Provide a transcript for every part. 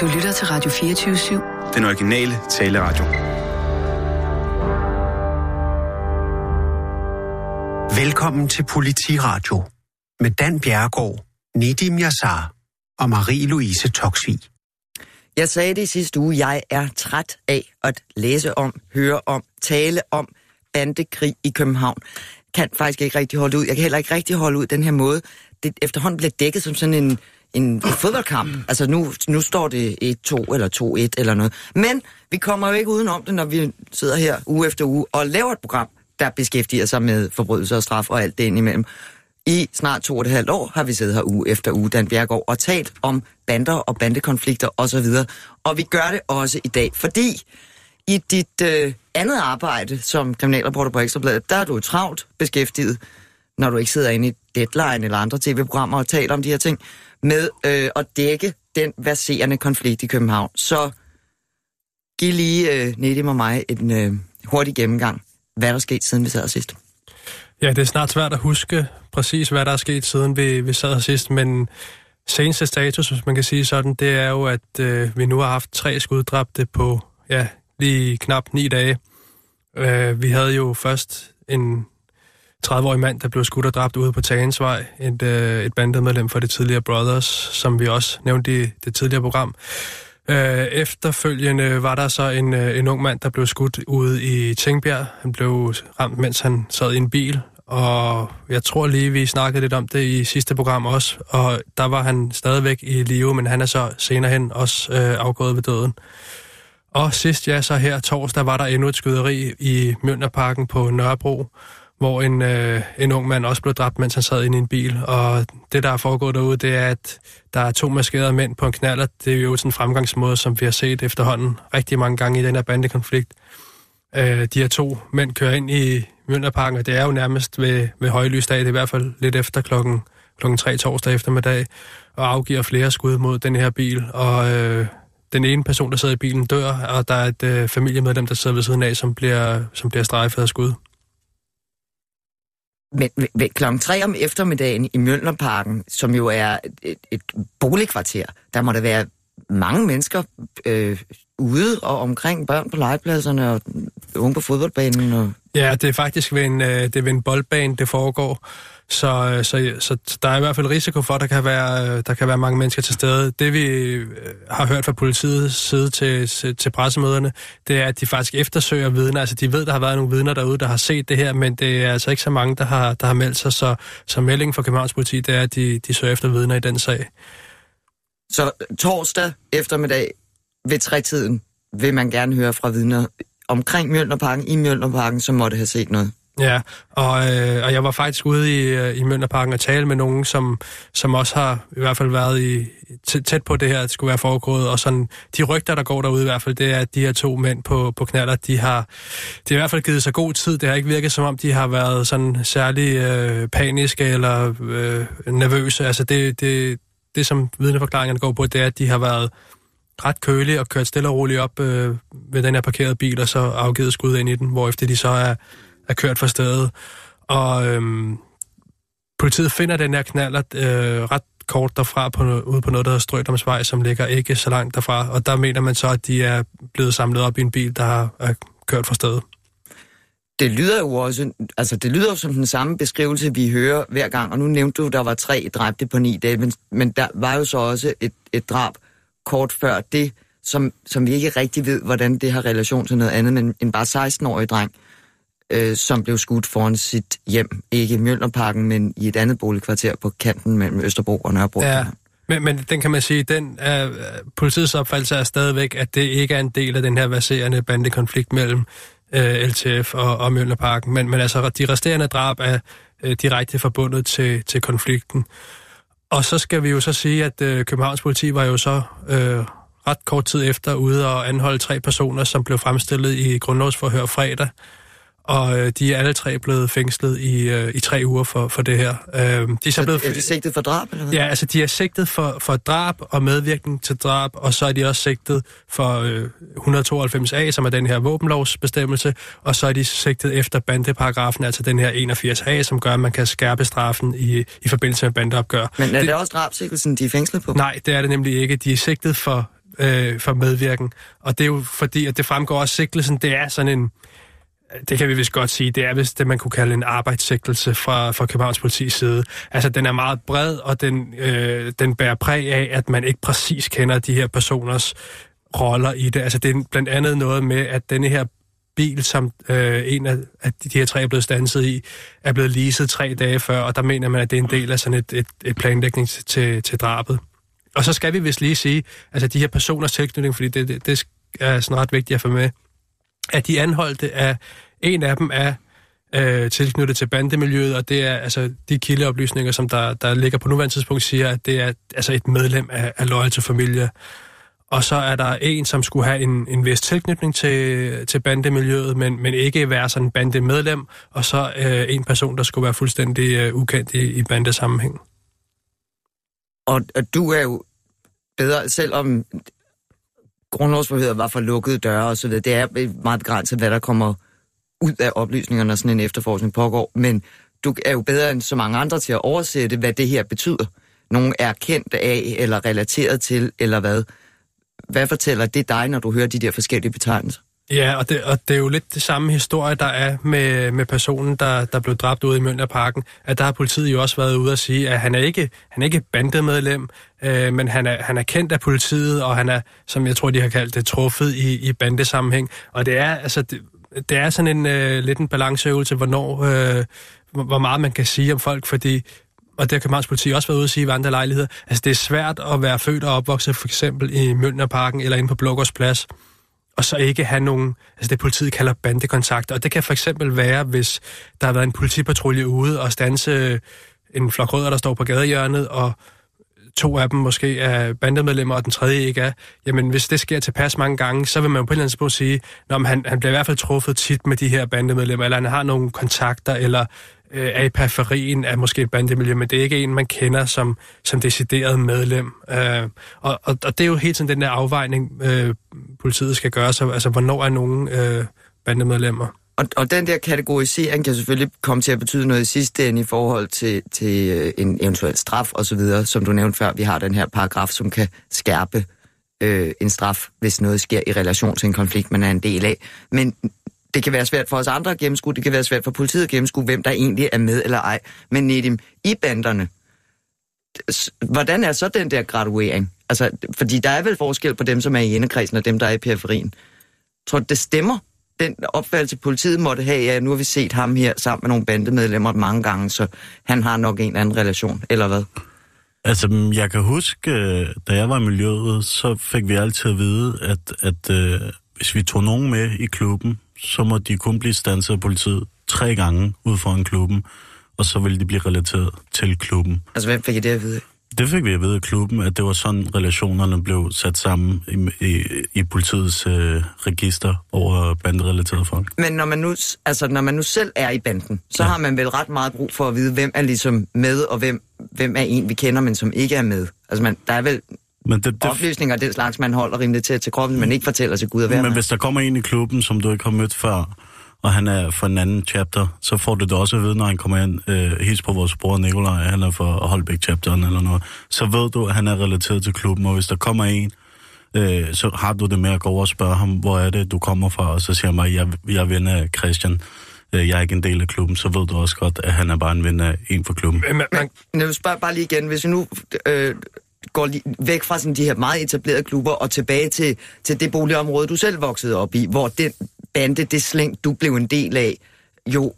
Du lytter til Radio 24-7. Den originale taleradio. Velkommen til Politiradio med Dan Bjergård, Nedim Yassar og Marie-Louise Toksvig. Jeg sagde det i sidste uge, jeg er træt af at læse om, høre om, tale om bandekrig i København. Kan faktisk ikke rigtig holde ud. Jeg kan heller ikke rigtig holde ud den her måde. Det efterhånden bliver dækket som sådan en, en fodboldkamp. Altså nu, nu står det 1-2 eller 2-1 eller noget. Men vi kommer jo ikke udenom det, når vi sidder her uge efter uge og laver et program, der beskæftiger sig med forbrydelser og straf og alt det indimellem. I snart to og et halvt år har vi siddet her uge efter uge, Dan Bjergård, og talt om bander og bandekonflikter osv. Og vi gør det også i dag, fordi i dit øh, andet arbejde som kriminalreporter på Ekstrabladet, der er du travlt beskæftiget, når du ikke sidder inde i Deadline eller andre tv-programmer og taler om de her ting, med øh, at dække den verserende konflikt i København. Så giv lige øh, Nedim og mig en øh, hurtig gennemgang. Hvad er der sket, siden vi sad sidst? Ja, det er snart svært at huske præcis, hvad der er sket, siden vi, vi sad sidst, men seneste status, hvis man kan sige sådan, det er jo, at øh, vi nu har haft tre skuddræbte på ja, lige knap ni dage. Øh, vi havde jo først en 30-årig mand, der blev skudt og dræbt ude på Tagensvej, et, øh, et bandemedlem for det tidligere Brothers, som vi også nævnte i det tidligere program. Øh, efterfølgende var der så en, øh, en ung mand, der blev skudt ude i Tingbjerg. Han blev ramt, mens han sad i en bil, og jeg tror lige, vi snakkede lidt om det i sidste program også, og der var han stadigvæk i live, men han er så senere hen også øh, afgået ved døden. Og sidst, ja, så her torsdag var der endnu et skyderi i Mjønderparken på Nørrebro, hvor en, øh, en ung mand også blev dræbt, mens han sad inde i en bil. Og det, der er foregået derude, det er, at der er to maskerede mænd på en knaller. Det er jo sådan en fremgangsmåde, som vi har set efterhånden rigtig mange gange i den her bandekonflikt. Øh, de her to mænd kører ind i Mjølnerparken, og det er jo nærmest ved, ved højlysdag, det er i hvert fald lidt efter klokken, klokken 3 torsdag eftermiddag, og afgiver flere skud mod den her bil. Og øh, den ene person, der sidder i bilen, dør, og der er et øh, familiemedlem, der sidder ved siden af, som bliver, som bliver strejfet af skud. Men ved klokken 3 om eftermiddagen i Mjølnerparken, som jo er et, et boligkvarter, der må der være mange mennesker øh, ude og omkring børn på legepladserne og unge på fodboldbanen. Og... Ja, det er faktisk ved en, øh, det er ved en boldbane, det foregår. Så, øh, så, så, der er i hvert fald risiko for, at der kan, være, øh, der kan være mange mennesker til stede. Det vi øh, har hørt fra politiets side til, til pressemøderne, det er, at de faktisk eftersøger vidner. Altså de ved, der har været nogle vidner derude, der har set det her, men det er altså ikke så mange, der har, der har meldt sig. Så, så meldingen fra Københavns politi, det er, at de, de søger efter vidner i den sag. Så torsdag eftermiddag ved trætiden vil man gerne høre fra vidner omkring Mjølnerparken, i Mjølnerparken, som måtte have set noget. Ja, og, øh, og jeg var faktisk ude i, øh, i Mønderparken og tale med nogen, som, som også har i hvert fald været i, tæt på det her, at det skulle være foregået. Og sådan, de rygter, der går derude i hvert fald, det er, at de her to mænd på, på knaller, de har, de har i hvert fald givet sig god tid. Det har ikke virket som om, de har været sådan særlig øh, paniske eller øh, nervøse. Altså det, det, det, som vidneforklaringerne går på, det er, at de har været ret kølige og kørt stille og roligt op øh, ved den her parkerede bil, og så afgivet skud ind i den, hvorefter de så er er kørt fra stedet. Og øhm, politiet finder den her knaller øh, ret kort derfra på, ude på noget, der hedder Strødomsvej, som ligger ikke så langt derfra. Og der mener man så, at de er blevet samlet op i en bil, der har er kørt fra stedet. Det lyder jo også, altså det lyder jo som den samme beskrivelse, vi hører hver gang, og nu nævnte du, at der var tre dræbte på ni dage, men, men der var jo så også et, et drab kort før det, som, som vi ikke rigtig ved, hvordan det har relation til noget andet, men en bare 16-årig dreng, øh, som blev skudt foran sit hjem. Ikke i Mjølnerparken, men i et andet boligkvarter på kanten mellem Østerbro og Nørrebro. Ja. Men, men den kan man sige, den er, politiets opfattelse er stadigvæk, at det ikke er en del af den her baserende bandekonflikt mellem øh, LTF og, og Mjølnerparken. Men, men altså, de resterende drab er øh, direkte forbundet til, til konflikten. Og så skal vi jo så sige, at øh, Københavns politi var jo så øh, ret kort tid efter ude og anholde tre personer, som blev fremstillet i grundlovsforhør fredag og øh, de er alle tre blevet fængslet i, øh, i tre uger for, for det her. Øh, de er, så, blevet... er de sigtet for drab? Eller hvad? Ja, altså de er sigtet for, for drab og medvirkning til drab, og så er de også sigtet for øh, 192a, som er den her våbenlovsbestemmelse, og så er de sigtet efter bandeparagrafen, altså den her 81a, som gør, at man kan skærpe straffen i, i forbindelse med bandeopgør. Men er det, det også drabsigtelsen, de er fængslet på? Nej, det er det nemlig ikke. De er sigtet for øh, for medvirken. Og det er jo fordi, at det fremgår også sigtelsen, det er sådan en, det kan vi vist godt sige, det er vist det, man kunne kalde en arbejdssigtelse fra, fra Københavns politis side. Altså, den er meget bred, og den, øh, den bærer præg af, at man ikke præcis kender de her personers roller i det. Altså, det er blandt andet noget med, at denne her bil, som øh, en af, af de her tre er blevet stanset i, er blevet leaset tre dage før, og der mener man, at det er en del af sådan et, et, et planlægning til, til drabet. Og så skal vi vist lige sige, altså de her personers tilknytning, fordi det, det, det er sådan ret vigtigt at få med, at de anholdte er, en af dem er øh, tilknyttet til bandemiljøet, og det er altså de kildeoplysninger, som der, der ligger på nuværende tidspunkt, siger, at det er altså et medlem af, af Loyal to Familie. Og så er der en, som skulle have en, en vis tilknytning til, til bandemiljøet, men, men ikke være sådan en bandemedlem, og så øh, en person, der skulle være fuldstændig øh, ukendt i, i bandesammenhæng. Og, og du er jo bedre, selvom grundlovsforhøret var for lukkede døre og så videre, det er meget begrænset, hvad der kommer ud af oplysningerne, når sådan en efterforskning pågår, men du er jo bedre end så mange andre til at oversætte, hvad det her betyder. Nogle er kendt af, eller relateret til, eller hvad. Hvad fortæller det dig, når du hører de der forskellige betegnelser? Ja, og det, og det er jo lidt det samme historie, der er med, med personen, der, der blev dræbt ude i Mønderparken. At der har politiet jo også været ude at sige, at han er ikke, han er ikke bandemedlem, øh, men han er, han er kendt af politiet, og han er, som jeg tror, de har kaldt det, truffet i, i bandesammenhæng. Og det er, altså, det, det er sådan en øh, lidt en balanceøvelse, hvornår, øh, hvor meget man kan sige om folk, fordi og det har Københavns politi også været ude at sige i andre lejligheder, altså det er svært at være født og opvokset for eksempel i Mønderparken eller inde på Blågårdsplads, Plads, og så ikke have nogen, altså det politiet kalder bandekontakter. Og det kan for eksempel være, hvis der har været en politipatrulje ude og stanse øh, en flok rødder, der står på gadehjørnet, og to af dem måske er bandemedlemmer, og den tredje ikke er, jamen hvis det sker tilpas mange gange, så vil man jo på et eller andet tidspunkt sige, at han, han bliver i hvert fald truffet tit med de her bandemedlemmer, eller han har nogle kontakter, eller øh, er i periferien af måske et bandemiljø, men det er ikke en, man kender som, som decideret medlem. Øh, og, og, og det er jo helt sådan den der afvejning, øh, politiet skal gøre, så, altså hvornår er nogen øh, bandemedlemmer. Og, og den der kategorisering kan selvfølgelig komme til at betyde noget i sidste ende i forhold til, til øh, en eventuel straf osv., som du nævnte før. Vi har den her paragraf, som kan skærpe øh, en straf, hvis noget sker i relation til en konflikt, man er en del af. Men det kan være svært for os andre at gennemskue, det kan være svært for politiet at gennemskue, hvem der egentlig er med eller ej. Men Nedim, i banderne, hvordan er så den der graduering? Altså, fordi der er vel forskel på dem, som er i indekredsen, og dem, der er i periferien. Tror du, det stemmer? Den opfattelse, politiet måtte have, ja, nu har vi set ham her sammen med nogle bandemedlemmer mange gange, så han har nok en eller anden relation, eller hvad? Altså, jeg kan huske, øh, da jeg var i miljøet, så fik vi altid at vide, at, at øh, hvis vi tog nogen med i klubben, så må de kun blive stanset af politiet tre gange ud foran klubben, og så vil de blive relateret til klubben. Altså, hvem fik I det at vide? Det fik vi at vide i klubben, at det var sådan, relationerne blev sat sammen i, i, i politiets øh, register over banderelaterede folk. Men når man, nu, altså, når man nu selv er i banden, så ja. har man vel ret meget brug for at vide, hvem er ligesom med, og hvem, hvem er en, vi kender, men som ikke er med. Altså, man, der er vel men det, det... oplysninger af den slags, man holder rimelig til, til kroppen, men ikke fortæller til Gud og Men hvis der kommer en i klubben, som du ikke har mødt før, og han er fra en anden chapter, så får du det også at vide, når han kommer ind, øh, hils på vores bror Nikolaj, han er fra Holbæk chapteren eller noget, så ved du, at han er relateret til klubben, og hvis der kommer en, øh, så har du det med at gå over og spørge ham, hvor er det, du kommer fra, og så siger han mig, jeg, jeg er ven af Christian, øh, jeg er ikke en del af klubben, så ved du også godt, at han er bare en ven af en for klubben. Men, men, men jeg spørger bare lige igen, hvis vi nu øh, går væk fra sådan de her meget etablerede klubber og tilbage til, til det boligområde, du selv voksede op i, hvor den bande, det slæng, du blev en del af, jo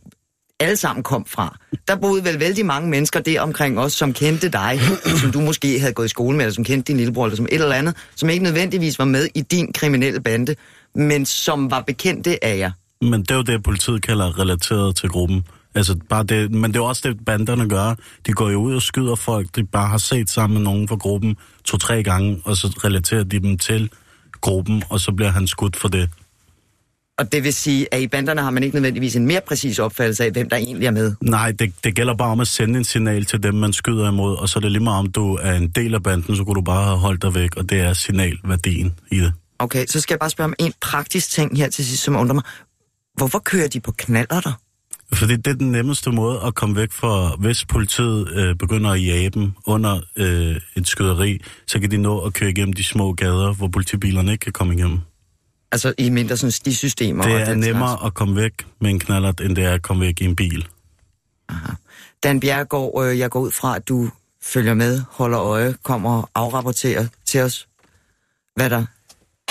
alle sammen kom fra. Der boede vel vældig mange mennesker der omkring os, som kendte dig, som du måske havde gået i skole med, eller som kendte din lillebror, eller som et eller andet, som ikke nødvendigvis var med i din kriminelle bande, men som var bekendte af jer. Men det er jo det, politiet kalder relateret til gruppen. Altså, bare det, men det er også det, banderne gør. De går jo ud og skyder folk, de bare har set sammen med nogen fra gruppen to-tre gange, og så relaterer de dem til gruppen, og så bliver han skudt for det. Og det vil sige, at i banderne har man ikke nødvendigvis en mere præcis opfattelse af, hvem der egentlig er med? Nej, det, det gælder bare om at sende en signal til dem, man skyder imod, og så er det lige meget om du er en del af banden, så kunne du bare have holdt dig væk, og det er signalværdien i det. Okay, så skal jeg bare spørge om en praktisk ting her til sidst, som undrer mig. Hvorfor kører de på knaller der? Fordi det er den nemmeste måde at komme væk fra, hvis politiet øh, begynder at jage dem under øh, et skyderi, så kan de nå at køre igennem de små gader, hvor politibilerne ikke kan komme igennem. Altså i mindre sådan de systemer. Det er nemmere slags. at komme væk med en knallert, end det er at komme væk i en bil. Aha. Dan Bjergård, øh, jeg går ud fra, at du følger med, holder øje, kommer og afrapporterer til os, hvad der,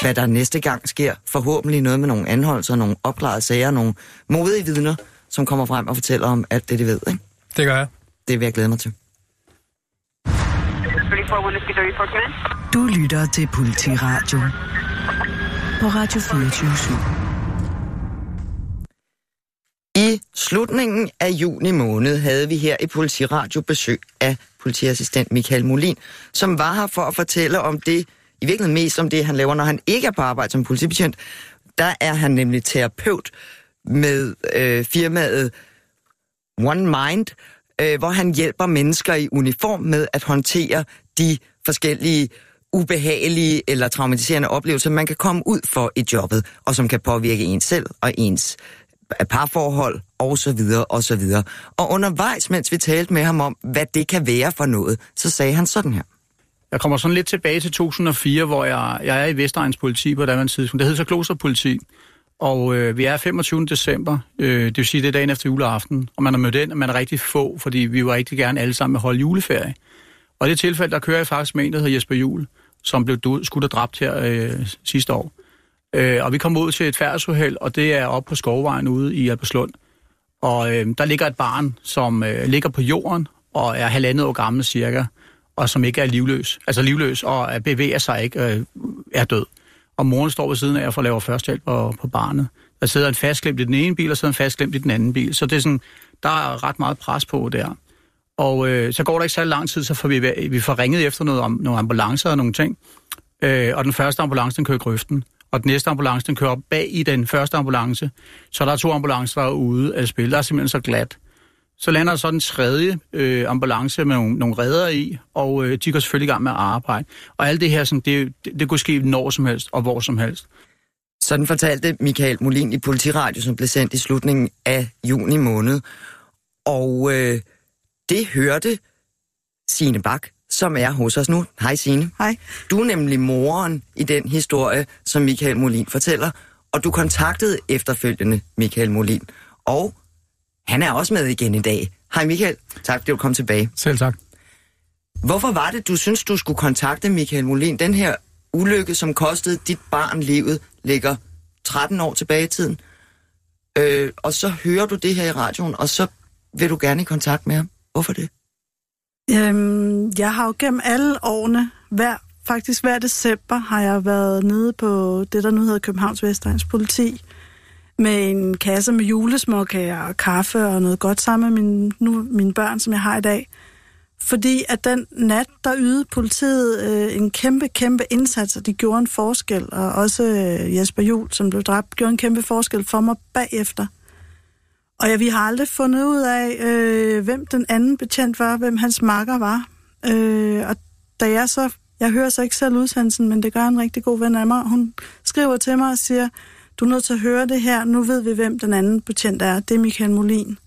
hvad der næste gang sker. Forhåbentlig noget med nogle anholdelser, nogle opklarede sager, nogle modige vidner, som kommer frem og fortæller om alt det, de ved. Ikke? Det gør jeg. Det vil jeg glæde mig til. Du lytter til Politiradio på Radio 24 I slutningen af juni måned havde vi her i Politiradio besøg af politiassistent Michael Molin, som var her for at fortælle om det, i virkeligheden mest om det, han laver, når han ikke er på arbejde som politibetjent. Der er han nemlig terapeut med øh, firmaet One Mind, øh, hvor han hjælper mennesker i uniform med at håndtere de forskellige ubehagelige eller traumatiserende oplevelser, man kan komme ud for i jobbet, og som kan påvirke ens selv og ens øh, parforhold og så videre og så videre. Og undervejs, mens vi talte med ham om, hvad det kan være for noget, så sagde han sådan her. Jeg kommer sådan lidt tilbage til 2004, hvor jeg, jeg er i Vestegns politi på et tidspunkt. Det hedder så Klosterpoliti. Og øh, vi er 25. december, øh, det vil sige, det er dagen efter juleaften, og man er mødt ind, og man er rigtig få, fordi vi vil rigtig gerne alle sammen holde juleferie. Og i det tilfælde, der kører jeg faktisk med en, der hedder Jesper Jul, som blev skudt og dræbt her øh, sidste år. Øh, og vi kom ud til et færdsuheld, og det er oppe på Skovvejen ude i Alberslund. Og øh, der ligger et barn, som øh, ligger på jorden og er halvandet år gammel cirka, og som ikke er livløs, altså livløs og bevæger sig ikke, øh, er død. Og moren står ved siden af og får laver førstehjælp på, på barnet. Der sidder en fastklemt i den ene bil, og sidder en fastklemt i den anden bil. Så det er sådan, der er ret meget pres på der. Og øh, så går der ikke så lang tid, så får vi, vi får ringet efter noget om nogle ambulancer og nogle ting. Øh, og den første ambulance, den kører i grøften. Og den næste ambulance, den kører op bag i den første ambulance. Så der er to ambulancer, der er ude af spil. Der er simpelthen så glat. Så lander der så den tredje øh, ambulance med nogle, nogle redder i, og øh, de går selvfølgelig i gang med at arbejde. Og alt det her, sådan, det, det, det kunne ske når som helst og hvor som helst. Sådan fortalte Michael Molin i Politiradio, som blev sendt i slutningen af juni måned. Og øh, det hørte Signe Bak, som er hos os nu. Hej Signe. Hej. Du er nemlig moren i den historie, som Michael Molin fortæller, og du kontaktede efterfølgende Michael Molin. Og han er også med igen i dag. Hej Michael, tak fordi du kom tilbage. Selv tak. Hvorfor var det, du synes, du skulle kontakte Michael Molin? Den her ulykke, som kostede dit barn livet, ligger 13 år tilbage i tiden. Øh, og så hører du det her i radioen, og så vil du gerne i kontakt med ham. Hvorfor det? Øhm, jeg har jo gennem alle årene, hver, faktisk hver december, har jeg været nede på det, der nu hedder Københavns Vestegns Politi, med en kasse med julesmåkager og kaffe og noget godt sammen med mine, nu, mine børn, som jeg har i dag. Fordi at den nat, der ydede politiet øh, en kæmpe, kæmpe indsats, og de gjorde en forskel, og også øh, Jesper Jul, som blev dræbt, gjorde en kæmpe forskel for mig bagefter. Og ja, vi har aldrig fundet ud af, øh, hvem den anden betjent var, hvem hans makker var. Øh, og da jeg så, jeg hører så ikke selv udsendelsen, men det gør en rigtig god ven af mig, hun skriver til mig og siger, du er nødt til at høre det her, nu ved vi, hvem den anden betjent er. Det er Michael Molin.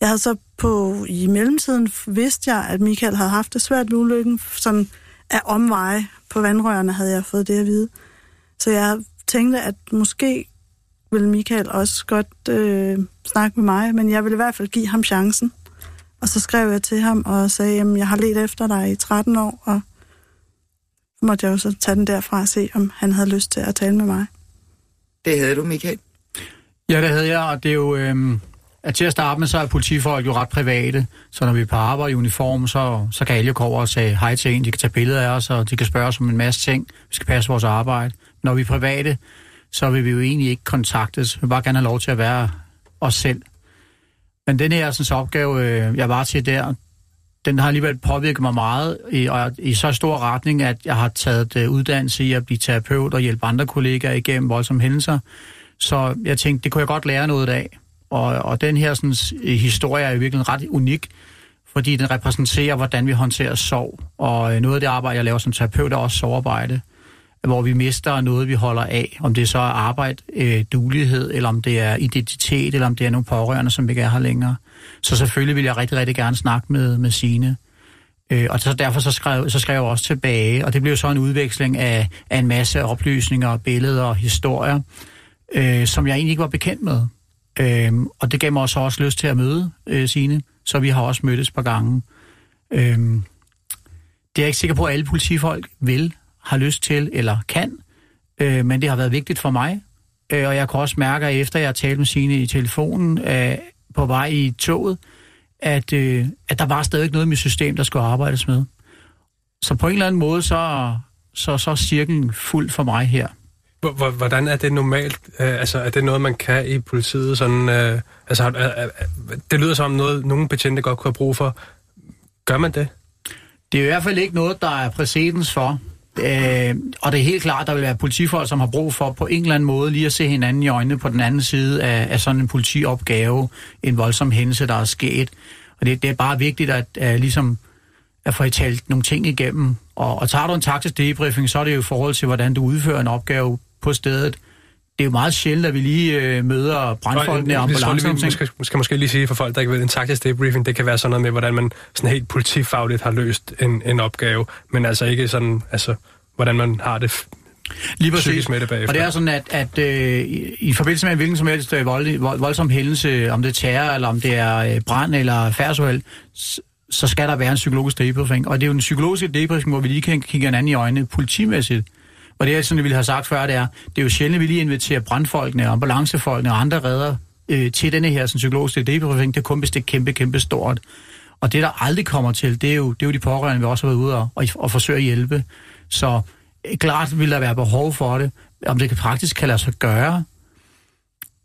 Jeg havde så på, i mellemtiden vidste jeg, at Michael havde haft det svært med ulykken, sådan af omveje på vandrørene havde jeg fået det at vide. Så jeg tænkte, at måske ville Michael også godt øh, snakke med mig, men jeg ville i hvert fald give ham chancen. Og så skrev jeg til ham og sagde, at jeg har let efter dig i 13 år, og så måtte jeg jo så tage den derfra og se, om han havde lyst til at tale med mig. Det havde du, Michael. Ja, det havde jeg, og det er jo... Øhm, at til at starte med, så er politifolk jo ret private, så når vi er på arbejde i uniform, så, så kan alle komme over og sige hej til en, de kan tage billeder af os, og de kan spørge os om en masse ting. Vi skal passe vores arbejde. Når vi er private, så vil vi jo egentlig ikke kontaktes. Vi vil bare gerne have lov til at være os selv. Men den her sådan, opgave, øh, jeg var til der, den har alligevel påvirket mig meget, i, og i så stor retning, at jeg har taget uh, uddannelse i at blive terapeut og hjælpe andre kollegaer igennem voldsomme hændelser. Så jeg tænkte, det kunne jeg godt lære noget af. Og, og den her sådan, historie er i virkeligheden ret unik, fordi den repræsenterer, hvordan vi håndterer sorg. Og øh, noget af det arbejde, jeg laver som terapeut, er også sovearbejde. hvor vi mister noget, vi holder af. Om det så er arbejde, øh, dulighed, eller om det er identitet, eller om det er nogle pårørende, som ikke er her længere. Så selvfølgelig ville jeg rigtig, rigtig gerne snakke med, med Signe. Øh, og så derfor så skrev, så skrev jeg også tilbage, og det blev så en udveksling af, af en masse oplysninger, billeder og historier, øh, som jeg egentlig ikke var bekendt med. Øh, og det gav mig også, også lyst til at møde øh, Signe, så vi har også mødtes et par gange. Øh, det er jeg ikke sikker på, at alle politifolk vil, har lyst til eller kan, øh, men det har været vigtigt for mig. Øh, og jeg kan også mærke, at efter jeg har talt med Signe i telefonen øh, på vej i toget, at, øh, at der var stadig noget med system, der skulle arbejdes med. Så på en eller anden måde, så, så, så er cirklen fuld for mig her. Hvordan er det normalt? Øh, altså, er det noget, man kan i politiet? Sådan, øh, altså, er, er, det lyder som noget, nogle betjente godt kunne have brug for. Gør man det? Det er i hvert fald ikke noget, der er præcedens for. Øh, og det er helt klart, at der vil være politifolk, som har brug for på en eller anden måde lige at se hinanden i øjnene på den anden side af, af sådan en politiopgave, en voldsom hændelse, der er sket. Og det, det er bare vigtigt at, at, ligesom, at få talt nogle ting igennem. Og, og tager du en taktisk debriefing, så er det jo i forhold til, hvordan du udfører en opgave på stedet. Det er jo meget sjældent, at vi lige øh, møder brandfolkene og ambulancerne. Vi skal, skal måske lige sige for folk, der ikke ved, en taktisk debriefing, det kan være sådan noget med, hvordan man sådan helt politifagligt har løst en, en opgave, men altså ikke sådan, altså, hvordan man har det Lige præcis. Med det bagefter. Og det er sådan, at, at øh, i, i forbindelse med en hvilken som helst øh, vold, vold, voldsom hændelse, om det er terror, eller om det er øh, brand eller færdsuheld, så skal der være en psykologisk debriefing. Og det er jo en psykologisk debriefing, hvor vi lige kan kigge hinanden i øjnene politimæssigt. Og det er sådan, jeg ville have sagt før, det er, det er jo sjældent, at vi lige inviterer brandfolkene, ambulancefolkene og andre redder øh, til denne her sådan, psykologiske debriefing. Det er kun, hvis det er kæmpe, kæmpe stort. Og det, der aldrig kommer til, det er jo, det er jo de pårørende, vi også har været ude og, og, og forsøge at hjælpe. Så øh, klart vil der være behov for det. Om det kan praktisk kan lade sig gøre,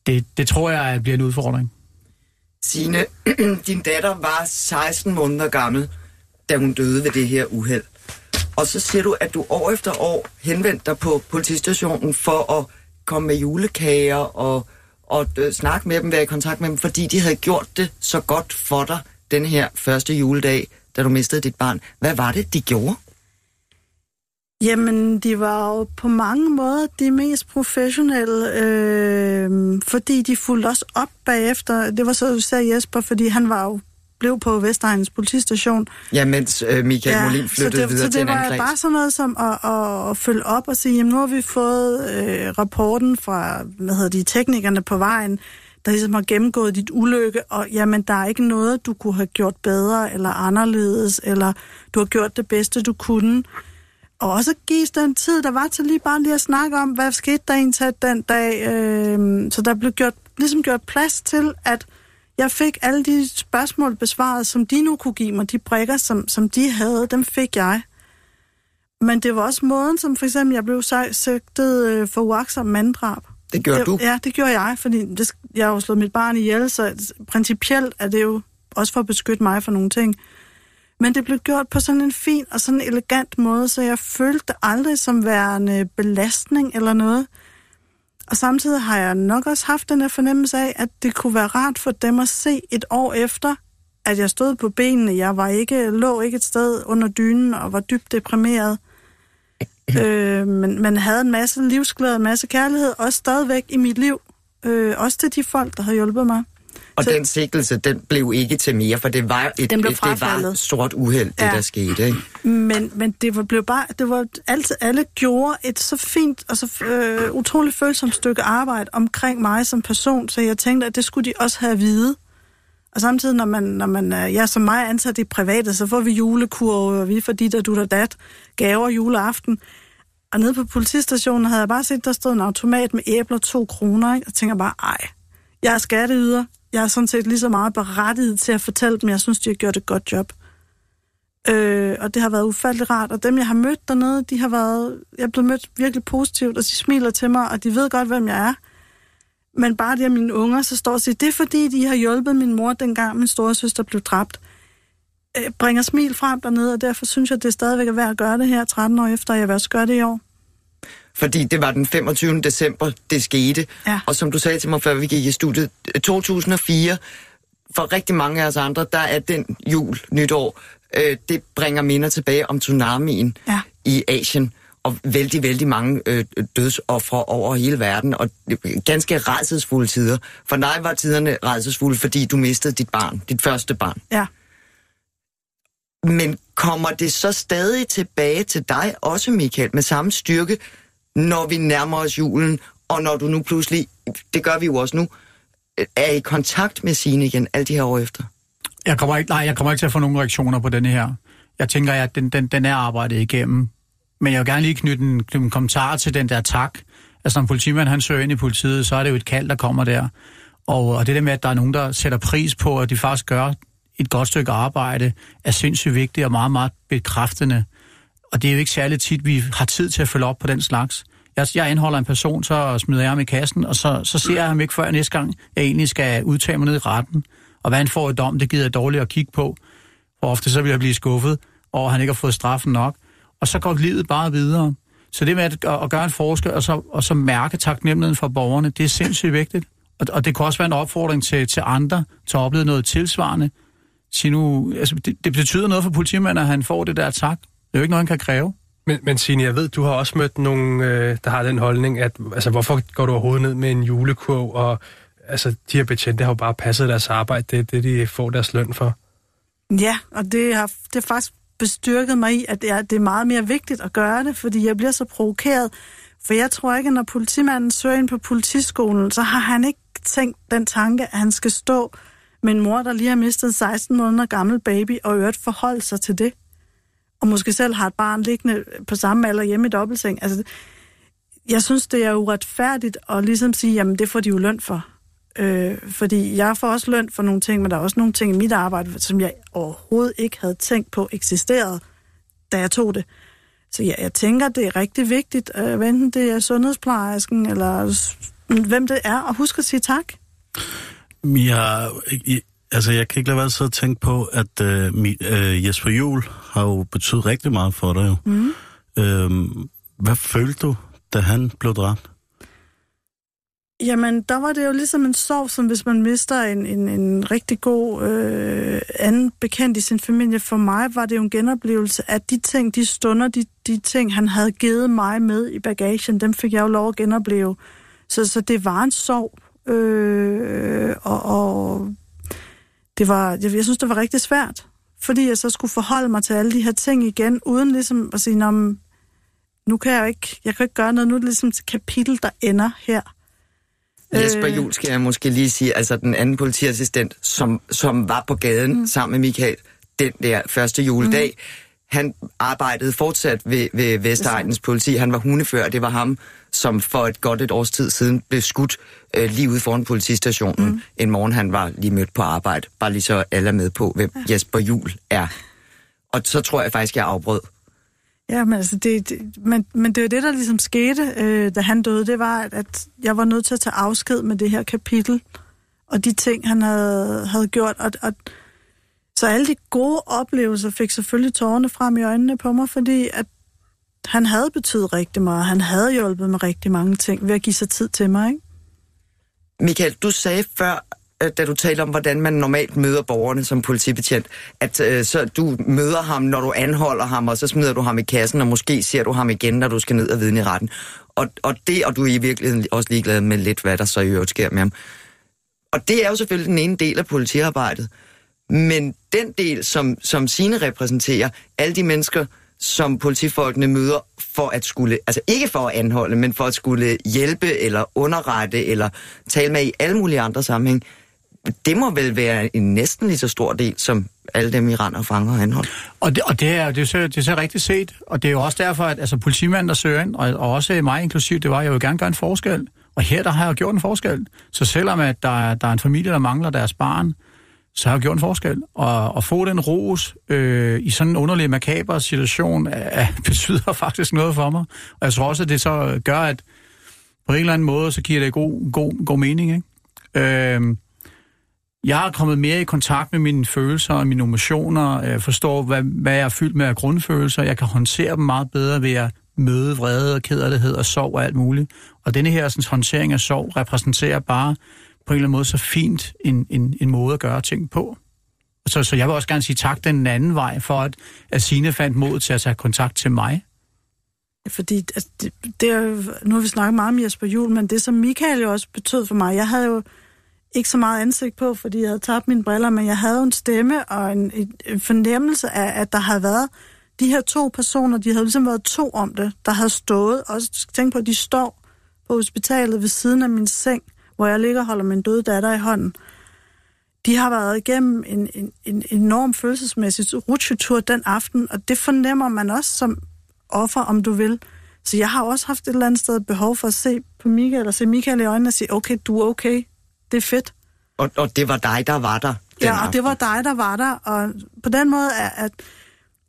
det, det tror jeg bliver en udfordring. Sine, din datter var 16 måneder gammel, da hun døde ved det her uheld. Og så siger du, at du år efter år henvendte dig på politistationen for at komme med julekager og, og øh, snakke med dem, være i kontakt med dem, fordi de havde gjort det så godt for dig den her første juledag, da du mistede dit barn. Hvad var det, de gjorde? Jamen, de var jo på mange måder de mest professionelle, øh, fordi de fulgte også op bagefter. Det var så især Jesper, fordi han var jo blev på Vestegnens politistation. Ja, mens øh, Michael ja, Molin flyttede det, videre til en anden Så det var bare sådan noget som at, at, at følge op og sige, jamen nu har vi fået øh, rapporten fra, hvad hedder de, teknikerne på vejen, der ligesom har gennemgået dit ulykke, og jamen, der er ikke noget, du kunne have gjort bedre eller anderledes, eller du har gjort det bedste, du kunne. Og også gives den tid, der var til lige bare lige at snakke om, hvad skete der egentlig den dag. Øh, så der blev gjort, ligesom gjort plads til, at jeg fik alle de spørgsmål besvaret, som de nu kunne give mig, de brikker, som, som de havde, dem fik jeg. Men det var også måden, som for eksempel, jeg blev sigtet øh, for uaksom manddrab. Det gjorde det, du? Ja, det gjorde jeg, fordi det, jeg har jo slået mit barn ihjel, så principielt er det jo også for at beskytte mig for nogle ting. Men det blev gjort på sådan en fin og sådan en elegant måde, så jeg følte det aldrig som værende belastning eller noget. Og samtidig har jeg nok også haft den her fornemmelse af, at det kunne være rart for dem at se et år efter, at jeg stod på benene. Jeg var ikke, lå ikke et sted under dynen og var dybt deprimeret. øh, men, men havde en masse livsglæde, en masse kærlighed, også stadigvæk i mit liv. Øh, også til de folk, der har hjulpet mig. Og så, den sigtelse, den blev ikke til mere, for det var et, et, det var et stort uheld, det ja. der skete. Ikke? Men, men det var, blev bare, det var altid, alle gjorde et så fint og så øh, utroligt følsomt stykke arbejde omkring mig som person, så jeg tænkte, at det skulle de også have at vide. Og samtidig, når man, når man ja, som mig ansat i private, så får vi julekur, og vi får dit og du der dat, gaver juleaften. Og nede på politistationen havde jeg bare set, der stod en automat med æbler to kroner, ikke? og tænker bare, ej, jeg er skatteyder, jeg er sådan set lige så meget berettiget til at fortælle dem, jeg synes, de har gjort et godt job. Øh, og det har været ufattelig rart. Og dem, jeg har mødt dernede, de har været... Jeg er blevet mødt virkelig positivt, og de smiler til mig, og de ved godt, hvem jeg er. Men bare det, at mine unger så står og siger, det er fordi, de har hjulpet min mor, dengang min store søster blev dræbt. Øh, bringer smil frem dernede, og derfor synes jeg, det er stadigvæk er værd at gøre det her 13 år efter, jeg vil også gøre det i år fordi det var den 25. december, det skete. Ja. Og som du sagde til mig, før vi gik i studiet, 2004, for rigtig mange af os andre, der er den jul, nytår, øh, det bringer minder tilbage om tsunamien ja. i Asien. og vældig, vældig mange øh, dødsoffre over hele verden, og ganske redselsfulde tider. For dig var tiderne redselsfulde, fordi du mistede dit barn, dit første barn. Ja. Men kommer det så stadig tilbage til dig også, Michael, med samme styrke, når vi nærmer os julen, og når du nu pludselig, det gør vi jo også nu, er i kontakt med sine igen alle de her år efter? Jeg kommer ikke, nej, jeg kommer ikke til at få nogen reaktioner på denne her. Jeg tænker, at den, den, den er arbejdet igennem. Men jeg vil gerne lige knytte en, en kommentar til den der tak. Altså, når en politimand han søger ind i politiet, så er det jo et kald, der kommer der. Og, og det der med, at der er nogen, der sætter pris på, at de faktisk gør et godt stykke arbejde, er sindssygt vigtigt og meget, meget bekræftende. Og det er jo ikke særlig tit, vi har tid til at følge op på den slags. Jeg, jeg anholder en person, så smider jeg ham i kassen, og så, så ser jeg ham ikke før næste gang, jeg egentlig skal udtage mig ned i retten. Og hvad han får i dom, det gider jeg dårligt at kigge på. For ofte så vil jeg blive skuffet over, at han ikke har fået straffen nok. Og så går livet bare videre. Så det med at, at gøre en forskel, og så, og så mærke taknemmeligheden for borgerne, det er sindssygt vigtigt. Og, og det kan også være en opfordring til, til andre, til at opleve noget tilsvarende. Sig nu, altså, det, det betyder noget for politimanden, at han får det der tak. Det er jo ikke noget, han kan kræve. Men, men Signe, jeg ved, du har også mødt nogen, øh, der har den holdning, at altså, hvorfor går du overhovedet ned med en julekurv, og altså, de her betjente har jo bare passet deres arbejde, det er det, de får deres løn for. Ja, og det har, det har faktisk bestyrket mig i, at det er, det er meget mere vigtigt at gøre det, fordi jeg bliver så provokeret. For jeg tror ikke, at når politimanden søger ind på politiskolen, så har han ikke tænkt den tanke, at han skal stå med en mor, der lige har mistet 16 måneder gammel baby, og øvrigt forholde sig til det. Og måske selv har et barn liggende på samme alder hjemme i dobbeltseng. Altså, jeg synes, det er uretfærdigt at ligesom sige, jamen det får de jo løn for. Øh, fordi jeg får også løn for nogle ting, men der er også nogle ting i mit arbejde, som jeg overhovedet ikke havde tænkt på eksisterede, da jeg tog det. Så ja, jeg tænker, det er rigtig vigtigt, øh, enten det er sundhedsplejersken, eller hvem det er, og husk at sige tak. Jeg, altså, jeg kan ikke lade være at tænke på, at øh, mi, øh, Jesper Juhl har jo betydet rigtig meget for dig. Jo. Mm. Øhm, hvad følte du, da han blev dræbt? Jamen, der var det jo ligesom en sorg, som hvis man mister en, en, en rigtig god øh, anden bekendt i sin familie. For mig var det jo en genoplevelse af de ting, de stunder, de, de ting, han havde givet mig med i bagagen, dem fik jeg jo lov at genopleve. Så, så det var en sorg, øh, det var, jeg, jeg synes, det var rigtig svært, fordi jeg så skulle forholde mig til alle de her ting igen, uden ligesom at sige, nu kan jeg jo ikke, jeg kan ikke gøre noget, nu er det ligesom et kapitel, der ender her. Jesper øh. Juhl skal jeg måske lige sige, altså den anden politiassistent, som, som var på gaden mm. sammen med Michael den der første juledag. Mm. Han arbejdede fortsat ved, ved Vestegnens politi. Han var hundefører, det var ham, som for et godt et års tid siden blev skudt øh, lige ude foran politistationen. Mm. En morgen han var lige mødt på arbejde. Bare lige så alle er med på, hvem ja. Jesper Jul er. Og så tror jeg faktisk, jeg afbrød Ja, men, altså det, det, men, men det var det, der ligesom skete, øh, da han døde. Det var, at, at jeg var nødt til at tage afsked med det her kapitel, og de ting, han havde, havde gjort. Og, og, så alle de gode oplevelser fik selvfølgelig tårerne frem i øjnene på mig, fordi at han havde betydet rigtig meget. Han havde hjulpet mig rigtig mange ting ved at give sig tid til mig, ikke? Michael, du sagde før, øh, da du talte om, hvordan man normalt møder borgerne som politibetjent, at øh, så du møder ham, når du anholder ham, og så smider du ham i kassen, og måske ser du ham igen, når du skal ned og vidne i retten. Og, og det, og du er i virkeligheden også ligeglad med lidt, hvad der så i øvrigt sker med ham. Og det er jo selvfølgelig den ene del af politiarbejdet. Men den del, som, som sine repræsenterer, alle de mennesker, som politifolkene møder for at skulle, altså ikke for at anholde, men for at skulle hjælpe eller underrette eller tale med i alle mulige andre sammenhæng, det må vel være en næsten lige så stor del, som alle dem, I render og fanger og anholder. Og det, og det er, det er, så, det er så rigtigt set, og det er jo også derfor, at altså, politimanden, der søger ind, og, og også mig inklusiv, det var, at jeg vil gerne gøre en forskel. Og her, der har jeg gjort en forskel. Så selvom at der, der er en familie, der mangler deres barn, så har jeg gjort en forskel. Og at få den ros øh, i sådan en underlig, makaber situation, øh, betyder faktisk noget for mig. Og jeg tror også, at det så gør, at på en eller anden måde, så giver det god, god, god mening. Ikke? Øh, jeg har kommet mere i kontakt med mine følelser og mine emotioner. Jeg forstår, hvad, hvad jeg er fyldt med af grundfølelser. Jeg kan håndtere dem meget bedre ved at møde vrede og kederlighed og sorg og alt muligt. Og denne her sådan, håndtering af sorg repræsenterer bare på en eller anden måde så fint en, en, en måde at gøre ting på. Så, så jeg vil også gerne sige tak den anden vej, for at, at Sine fandt mod til at tage kontakt til mig. Fordi altså, det, det er, nu har vi snakket meget om Jesper Jul, men det som Michael jo også betød for mig, jeg havde jo ikke så meget ansigt på, fordi jeg havde tabt mine briller, men jeg havde en stemme og en, en, en fornemmelse af, at der havde været de her to personer, de havde ligesom været to om det, der havde stået, og tænk på, at de står på hospitalet ved siden af min seng, hvor jeg ligger og holder min døde datter i hånden. De har været igennem en, en, en enorm følelsesmæssig rutsjetur den aften, og det fornemmer man også som offer, om du vil. Så jeg har også haft et eller andet sted behov for at se på Michael, eller se Michael i øjnene og sige, okay, du er okay, det er fedt. Og, og det var dig, der var der? Ja, og aften. det var dig, der var der, og på den måde er, at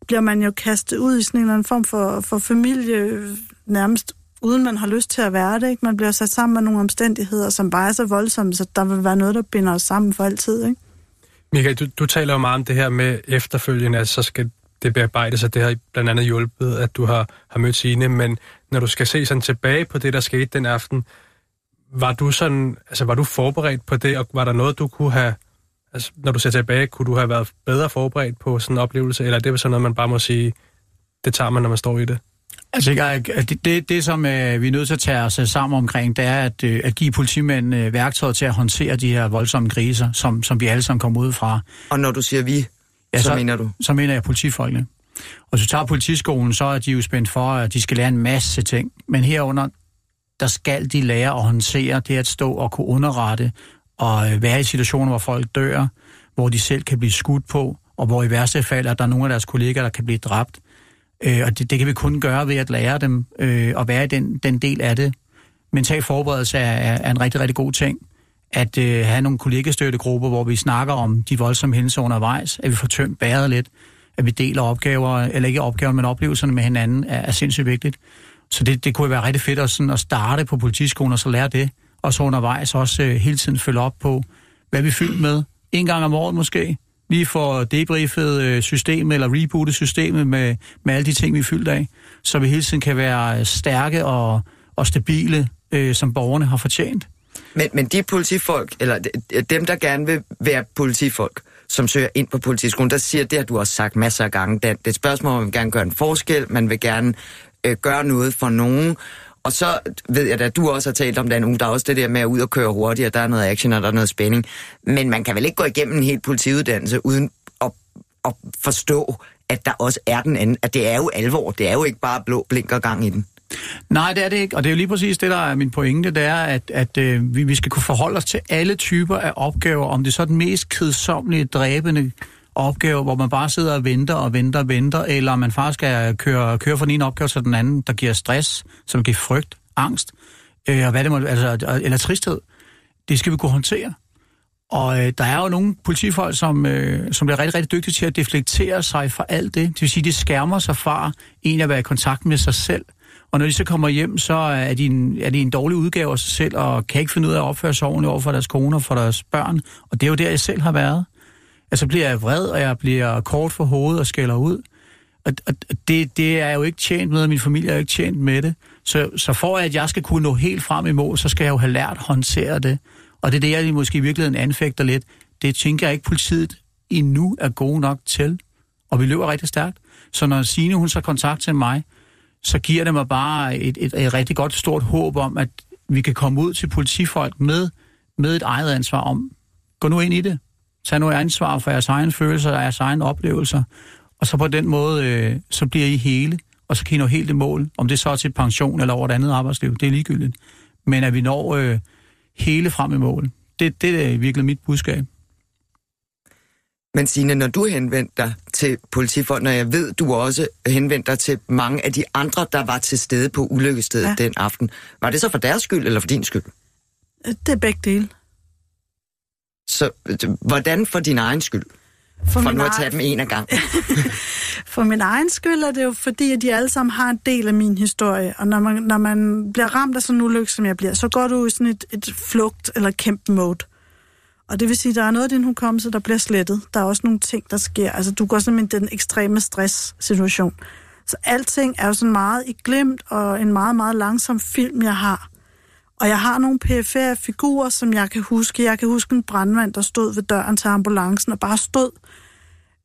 bliver man jo kastet ud i sådan en eller anden form for, for familie, nærmest uden man har lyst til at være det. Ikke? Man bliver sat sammen med nogle omstændigheder, som bare er så voldsomme, så der vil være noget, der binder os sammen for altid. Ikke? Michael, du, du taler jo meget om det her med efterfølgende, at så skal det bearbejdes, og det har blandt andet hjulpet, at du har, har mødt Signe, men når du skal se sådan tilbage på det, der skete den aften, var du sådan, altså var du forberedt på det, og var der noget, du kunne have, altså når du ser tilbage, kunne du have været bedre forberedt på sådan en oplevelse, eller er det sådan noget, man bare må sige, det tager man, når man står i det? Altså, det, det, det som øh, vi er nødt til at tage os sammen omkring, det er at, øh, at give politimænd øh, værktøjet til at håndtere de her voldsomme kriser, som, som vi alle sammen kommer ud fra. Og når du siger vi, ja, så, så mener du? Så mener jeg politifolkene. Og hvis du tager politiskolen, så er de jo spændt for, at de skal lære en masse ting. Men herunder, der skal de lære at håndtere det at stå og kunne underrette og øh, være i situationer, hvor folk dør, hvor de selv kan blive skudt på, og hvor i værste fald er der nogle af deres kolleger, der kan blive dræbt. Øh, og det, det kan vi kun gøre ved at lære dem øh, at være i den, den del af det. Mental forberedelse er, er, er en rigtig, rigtig god ting. At øh, have nogle kollegestøttegrupper, hvor vi snakker om de voldsomme hændelser undervejs, at vi får tømt bæret lidt, at vi deler opgaver, eller ikke opgaver, men oplevelserne med hinanden, er, er sindssygt vigtigt. Så det, det kunne være rigtig fedt at, sådan, at starte på politiskolen og så lære det, og så undervejs også øh, hele tiden følge op på, hvad vi fyldt med. En gang om året måske, vi får debriefet øh, systemet eller rebootet systemet med, med alle de ting, vi er fyldt af, så vi hele tiden kan være stærke og, og stabile, øh, som borgerne har fortjent. Men, men de politifolk, eller dem, der gerne vil være politifolk, som søger ind på politiskolen, der siger, det har du også sagt masser af gange, Dan. Det er et spørgsmål, om man vil gerne gøre en forskel, man vil gerne øh, gøre noget for nogen, og så ved jeg at du også har talt om den uge, der er også det der med at ud og køre hurtigt, og der er noget action, og der er noget spænding. Men man kan vel ikke gå igennem en helt politiuddannelse uden at, at forstå, at der også er den anden, at det er jo alvor, det er jo ikke bare blå blinker gang i den. Nej, det er det ikke, og det er jo lige præcis det, der er min pointe, det er, at, at øh, vi, vi skal kunne forholde os til alle typer af opgaver, om det er så den mest kedsommelige, dræbende opgave, hvor man bare sidder og venter og venter og venter, eller man faktisk skal køre, køre fra den ene opgave til den anden, der giver stress, som giver frygt, angst, øh, og hvad det må, altså, eller tristhed. Det skal vi kunne håndtere. Og øh, der er jo nogle politifolk, som, øh, som bliver rigtig, rigtig dygtige til at deflektere sig fra alt det. Det vil sige, de skærmer sig fra en at være i kontakt med sig selv. Og når de så kommer hjem, så er de, en, er de en dårlig udgave af sig selv, og kan ikke finde ud af at opføre sig ordentligt over for deres kone og for deres børn. Og det er jo der, jeg selv har været at så bliver jeg vred, og jeg bliver kort for hovedet og skælder ud. Og, og det, det er jeg jo ikke tjent med, og min familie er jo ikke tjent med det. Så, så for at jeg skal kunne nå helt frem i mål, så skal jeg jo have lært at håndtere det. Og det er det, jeg måske i virkeligheden anfægter lidt. Det tænker jeg ikke, politiet endnu er gode nok til. Og vi løber rigtig stærkt. Så når Signe hun så kontakt til mig, så giver det mig bare et, et, et rigtig godt stort håb om, at vi kan komme ud til politifolk med, med et eget ansvar om, gå nu ind i det. Tag nu ansvar for jeres egen følelser og jeres egen oplevelser. Og så på den måde, øh, så bliver I hele, og så kan I nå helt i mål. Om det så er til pension eller over et andet arbejdsliv, det er ligegyldigt. Men at vi når øh, hele frem i mål, det, det er virkelig mit budskab. Men Signe, når du henvendte dig til politifolk, når jeg ved, du også henvendte dig til mange af de andre, der var til stede på ulykkestedet ja. den aften, var det så for deres skyld eller for din skyld? Det er begge dele. Så hvordan for din egen skyld? For, for nu at tage dem en af gang. for min egen skyld er det jo fordi, at de alle sammen har en del af min historie. Og når man, når man bliver ramt af sådan en ulykke, som jeg bliver, så går du i sådan et, et flugt- eller kæmpe-mode. Og det vil sige, at der er noget af din hukommelse, der bliver slettet. Der er også nogle ting, der sker. Altså, du går simpelthen i den ekstreme stress-situation. Så alting er jo sådan meget i glemt, og en meget, meget langsom film, jeg har. Og jeg har nogle perifære figurer, som jeg kan huske. Jeg kan huske en brandmand, der stod ved døren til ambulancen og bare stod.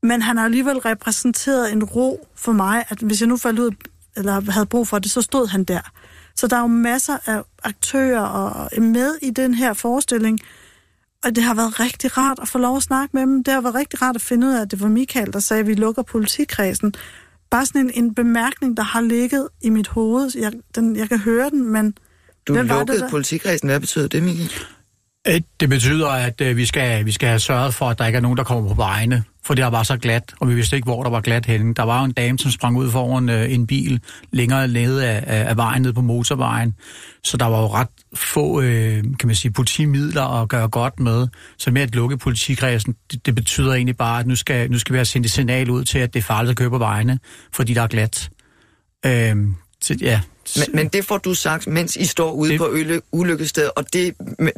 Men han har alligevel repræsenteret en ro for mig, at hvis jeg nu faldt ud eller havde brug for det, så stod han der. Så der er jo masser af aktører og med i den her forestilling, og det har været rigtig rart at få lov at snakke med dem. Det har været rigtig rart at finde ud af, at det var Michael, der sagde, at vi lukker politikredsen. Bare sådan en, en bemærkning, der har ligget i mit hoved. Jeg, den, jeg kan høre den, men... Du lukkede politikredsen. Hvad betyder det, Michael? Øh, det betyder, at øh, vi skal, vi skal have sørget for, at der ikke er nogen, der kommer på vejene, for det var så glat, og vi vidste ikke, hvor der var glat henne. Der var jo en dame, som sprang ud foran øh, en bil længere nede af, af vejen, nede på motorvejen. Så der var jo ret få, øh, kan man sige, politimidler at gøre godt med. Så med at lukke politikredsen, det, det betyder egentlig bare, at nu skal, nu skal vi have sendt et signal ud til, at det er farligt at køre på vejene, fordi der er glat. Øh, så, ja, men, men det får du sagt, mens I står ude det... på ulykkestedet, og det,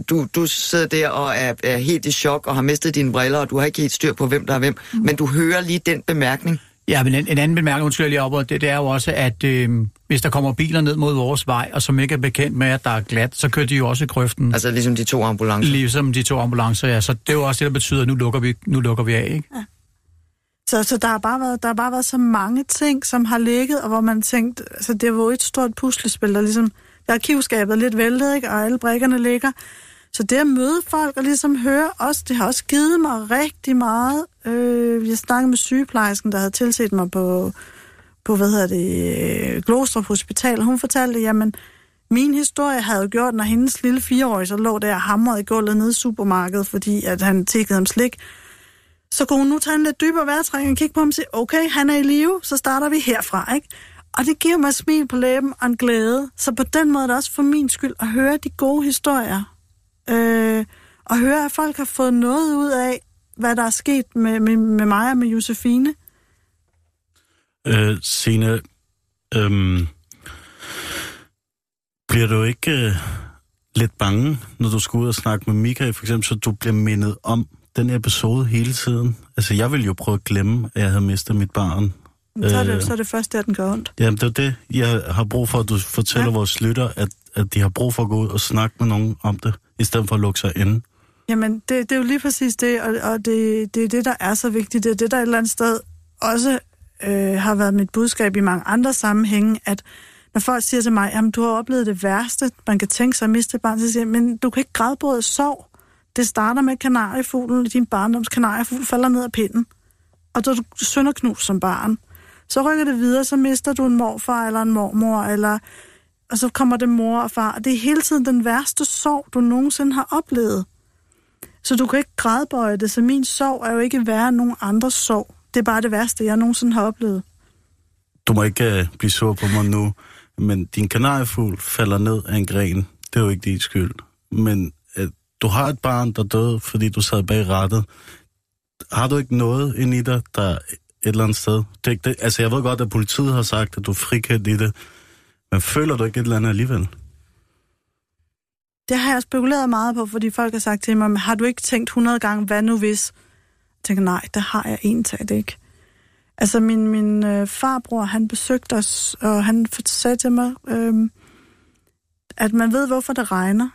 du, du sidder der og er, er helt i chok og har mistet dine briller, og du har ikke helt styr på, hvem der er hvem, mm. men du hører lige den bemærkning. Ja, men en, en anden bemærkning, undskyld lige op, det, det er jo også, at øh, hvis der kommer biler ned mod vores vej, og som ikke er bekendt med, at der er glat, så kører de jo også i grøften. Altså ligesom de to ambulancer? Ligesom de to ambulancer, ja. Så det er jo også det, der betyder, at nu lukker vi, nu lukker vi af, ikke? Ja. Så, så der, har bare været, der har bare været så mange ting, som har ligget, og hvor man tænkt, altså det var jo et stort puslespil, der ligesom, der arkivskabet er lidt væltet, ikke? og alle brækkerne ligger. Så det at møde folk og ligesom høre os, det har også givet mig rigtig meget. Øh, jeg snakkede med sygeplejersken, der havde tilset mig på, på hvad hedder det, øh, Glostrup Hospital, og hun fortalte, jamen, min historie havde gjort, når hendes lille fireårige så lå der hamret i gulvet nede i supermarkedet, fordi at han tækkede ham slik, så kunne hun nu tage en lidt dybere vejrtrækning og kigge på ham og sige, okay, han er i live, så starter vi herfra, ikke? Og det giver mig smil på læben og en glæde. Så på den måde er det også for min skyld at høre de gode historier. Øh, og høre, at folk har fået noget ud af, hvad der er sket med, med, med mig og med Josefine. Øh, Signe, øhm, bliver du ikke øh, lidt bange, når du skal ud og snakke med Mika, for eksempel, så du bliver mindet om, den episode hele tiden. Altså, jeg vil jo prøve at glemme, at jeg havde mistet mit barn. Så er det, øh, så er det først der, den gør ondt. Jamen, det er det, jeg har brug for, at du fortæller ja. vores lytter, at, at de har brug for at gå ud og snakke med nogen om det, i stedet for at lukke sig inde. Jamen, det, det er jo lige præcis det, og, og det, det er det, der er så vigtigt. Det er det, der et eller andet sted også øh, har været mit budskab i mange andre sammenhænge, at når folk siger til mig, at du har oplevet det værste, man kan tænke sig at miste et barn, så siger jeg, men du kan ikke grædbåde sov. Det starter med kanariefuglen, din barndoms kanariefugl falder ned af pinden. Og så er du sønderknus som barn. Så rykker det videre, så mister du en morfar eller en mormor, eller, og så kommer det mor og far. Og det er hele tiden den værste sorg, du nogensinde har oplevet. Så du kan ikke grædbøje det, så min sorg er jo ikke værre end nogen andres sorg. Det er bare det værste, jeg nogensinde har oplevet. Du må ikke uh, blive sur på mig nu, men din kanariefugl falder ned af en gren. Det er jo ikke din skyld. Men du har et barn, der døde, fordi du sad bag rattet. Har du ikke noget ind i dig, der et eller andet sted? Det, det, altså, jeg ved godt, at politiet har sagt, at du er frikendt i det. Men føler du ikke et eller andet alligevel? Det har jeg spekuleret meget på, fordi folk har sagt til mig, har du ikke tænkt 100 gange, hvad nu hvis? Jeg tænker, nej, det har jeg egentlig ikke. Altså, min, min øh, farbror, han besøgte os, og han sagde til mig, øh, at man ved, hvorfor det regner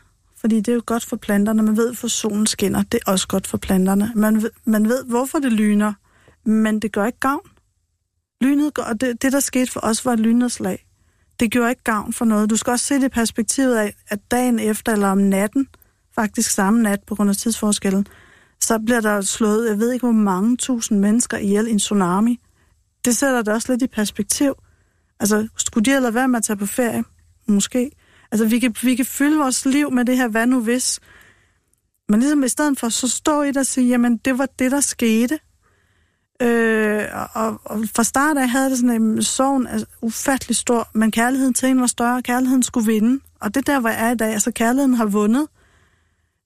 fordi det er jo godt for planterne. Man ved, hvor solen skinner. Det er også godt for planterne. Man ved, man ved hvorfor det lyner, men det gør ikke gavn. Lynet gør, og det, det, der skete for os, var et lynnedslag. Det gjorde ikke gavn for noget. Du skal også se det i perspektivet af, at dagen efter, eller om natten, faktisk samme nat på grund af tidsforskellen, så bliver der slået, jeg ved ikke hvor mange tusind mennesker ihjel i en tsunami. Det sætter det også lidt i perspektiv. Altså, skulle de lade være med at tage på ferie? Måske. Altså, vi kan, vi kan fylde vores liv med det her, hvad nu hvis? Men ligesom i stedet for, så stå i det og sige, jamen, det var det, der skete. Øh, og, og fra start af havde det sådan en sorgen er altså ufattelig stor, men kærligheden til en var større, kærligheden skulle vinde. Og det der, hvor jeg er i dag, altså kærligheden har vundet.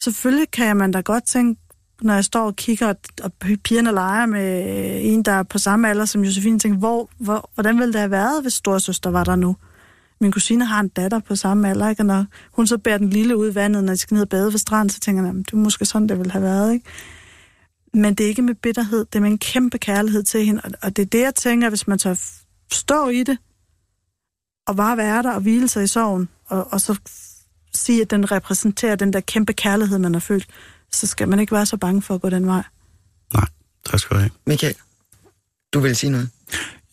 Selvfølgelig kan man da godt tænke, når jeg står og kigger, og, og pigerne leger med en, der er på samme alder som Josefine, tænker, hvor, hvor, hvordan ville det have været, hvis storsøster var der nu? Min kusine har en datter på samme alder, ikke? og når hun så bærer den lille ud i vandet, når de skal ned og bade ved stranden, så tænker jeg, det er måske sådan, det ville have været. Ikke? Men det er ikke med bitterhed, det er med en kæmpe kærlighed til hende, og det er det, jeg tænker, hvis man tør stå i det, og bare være der og hvile sig i sorgen, og, og så sige, at den repræsenterer den der kæmpe kærlighed, man har følt, så skal man ikke være så bange for at gå den vej. Nej, tak skal du have. Michael, du vil sige noget?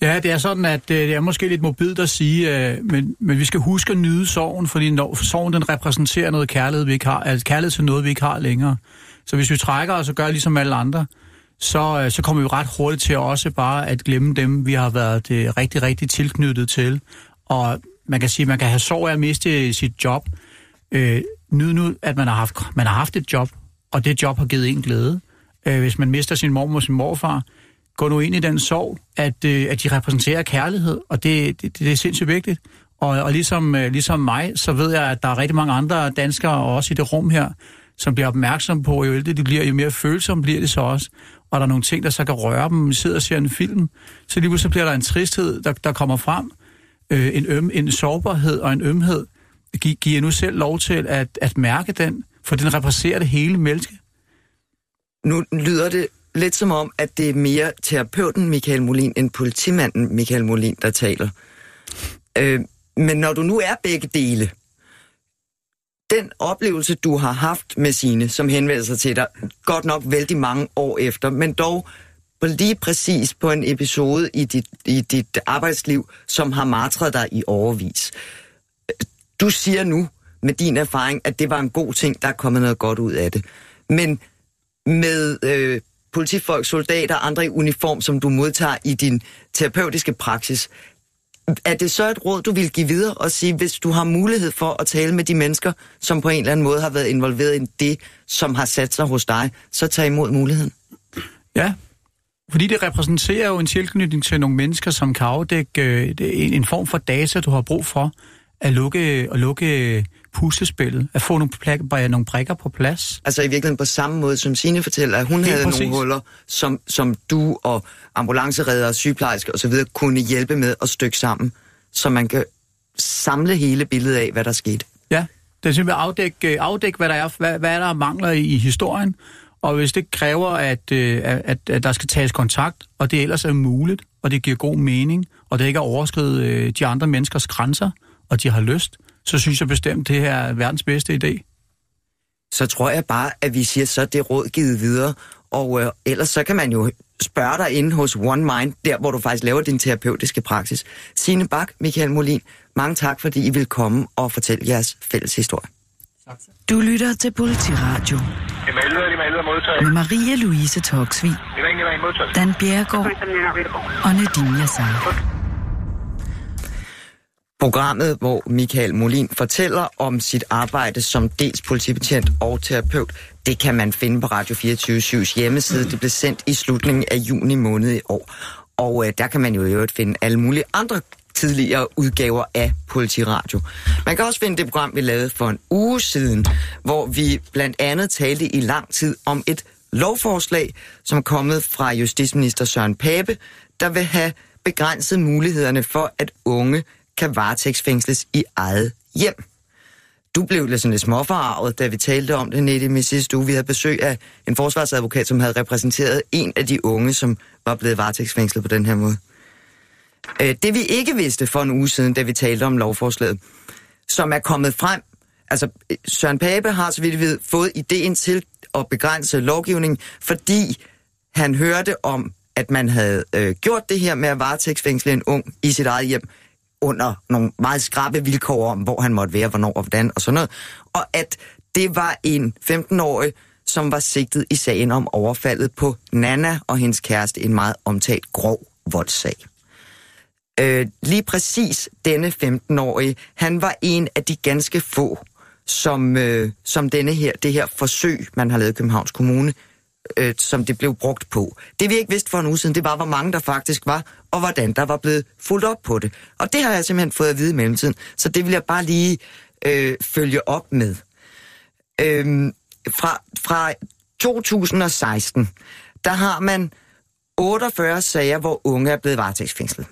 Ja, det er sådan, at øh, det er måske lidt mobilt at sige, øh, men, men vi skal huske at nyde sorgen, fordi når, sorgen den repræsenterer noget kærlighed, vi ikke har, altså kærlighed til noget, vi ikke har længere. Så hvis vi trækker os og gør ligesom alle andre, så, øh, så kommer vi ret hurtigt til også bare at glemme dem, vi har været det rigtig, rigtig tilknyttet til. Og man kan sige, at man kan have sorg af at miste sit job. Øh, nyd nu, at man har, haft, man har haft et job, og det job har givet en glæde. Øh, hvis man mister sin mormor og sin morfar, gå nu ind i den sorg, at, øh, at de repræsenterer kærlighed, og det, det, det er sindssygt vigtigt. Og, og ligesom, øh, ligesom mig, så ved jeg, at der er rigtig mange andre danskere, og også i det rum her, som bliver opmærksom på, jo ældre de bliver, jo mere følsomme bliver det så også. Og der er nogle ting, der så kan røre dem. Vi sidder og ser en film, så lige pludselig bliver der en tristhed, der, der kommer frem. Øh, en, øm, en sårbarhed og en ømhed. Gi, giver nu selv lov til at, at mærke den, for den repræsenterer det hele menneske. Nu lyder det lidt som om, at det er mere terapeuten Michael Molin end politimanden Michael Molin, der taler. Øh, men når du nu er begge dele, den oplevelse, du har haft med sine, som henvender sig til dig, godt nok vældig mange år efter, men dog lige præcis på en episode i dit, i dit arbejdsliv, som har martret dig i overvis. Du siger nu med din erfaring, at det var en god ting, der er kommet noget godt ud af det. Men med øh, politifolk, soldater, andre i uniform, som du modtager i din terapeutiske praksis, er det så et råd, du vil give videre og sige, hvis du har mulighed for at tale med de mennesker, som på en eller anden måde har været involveret i det, som har sat sig hos dig, så tag imod muligheden? Ja, fordi det repræsenterer jo en tilknytning til nogle mennesker, som kan afdække øh, en form for data, du har brug for at lukke, at lukke puslespillet, at få nogle, pl- nogle prikker på plads. Altså i virkeligheden på samme måde, som Signe fortæller, at hun Helt havde præcis. nogle huller, som, som du og ambulanceredere, sygeplejersker osv. kunne hjælpe med at stykke sammen, så man kan samle hele billedet af, hvad der skete. Ja, det er simpelthen afdække, afdække hvad der er, hvad, hvad der mangler i, i historien, og hvis det kræver, at, øh, at, at der skal tages kontakt, og det ellers er muligt, og det giver god mening, og det ikke er overskridet øh, de andre menneskers grænser, og de har lyst, så synes jeg bestemt, det her er verdens bedste idé. Så tror jeg bare, at vi siger så det råd givet videre, og øh, ellers så kan man jo spørge dig inde hos One Mind, der hvor du faktisk laver din terapeutiske praksis. Signe Bak, Michael Molin, mange tak, fordi I vil komme og fortælle jeres fælles historie. Du lytter til Politiradio. Med Maria Louise Toksvig, Dan Bjergård og Nadine Yassar. Programmet, hvor Michael Molin fortæller om sit arbejde som dels politibetjent og terapeut, det kan man finde på Radio 24-7's hjemmeside. Det blev sendt i slutningen af juni måned i år. Og øh, der kan man jo i øvrigt finde alle mulige andre tidligere udgaver af Politiradio. Man kan også finde det program, vi lavede for en uge siden, hvor vi blandt andet talte i lang tid om et lovforslag, som er kommet fra justitsminister Søren Pape, der vil have begrænset mulighederne for, at unge kan varetægtsfængsles i eget hjem. Du blev lidt sådan lidt småforarvet, da vi talte om det, Nette, i sidste uge. Vi havde besøg af en forsvarsadvokat, som havde repræsenteret en af de unge, som var blevet varetægtsfængslet på den her måde. Øh, det vi ikke vidste for en uge siden, da vi talte om lovforslaget, som er kommet frem, altså Søren Pape har, så vidt vi ved, fået ideen til at begrænse lovgivning, fordi han hørte om, at man havde øh, gjort det her med at varetægtsfængsle en ung i sit eget hjem under nogle meget skrabe vilkår om, hvor han måtte være, hvornår og hvordan og sådan noget. Og at det var en 15-årig, som var sigtet i sagen om overfaldet på Nana og hendes kæreste, en meget omtalt grov voldssag. Øh, lige præcis denne 15-årige, han var en af de ganske få, som, øh, som denne her, det her forsøg, man har lavet i Københavns Kommune, øh, som det blev brugt på. Det vi ikke vidste for en uge siden, det var, hvor mange der faktisk var, og hvordan der var blevet fuldt op på det. Og det har jeg simpelthen fået at vide i mellemtiden, så det vil jeg bare lige øh, følge op med. Øhm, fra, fra 2016, der har man 48 sager, hvor unge er blevet varetægtsfængslet.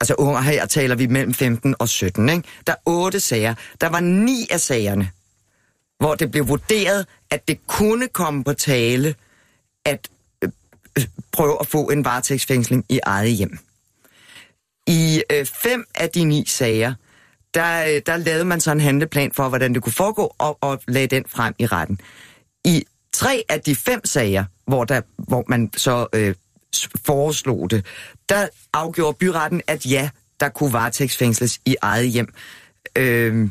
Altså unge, her taler vi mellem 15 og 17, ikke? Der er 8 sager. Der var 9 af sagerne, hvor det blev vurderet, at det kunne komme på tale at øh, øh, prøve at få en varetægtsfængsling i eget hjem. I øh, fem af de ni sager, der, øh, der lavede man så en handleplan for, hvordan det kunne foregå, og, og lagde den frem i retten. I tre af de fem sager, hvor, der, hvor man så øh, foreslog det, der afgjorde byretten, at ja, der kunne varetægtsfængsles i eget hjem, øh,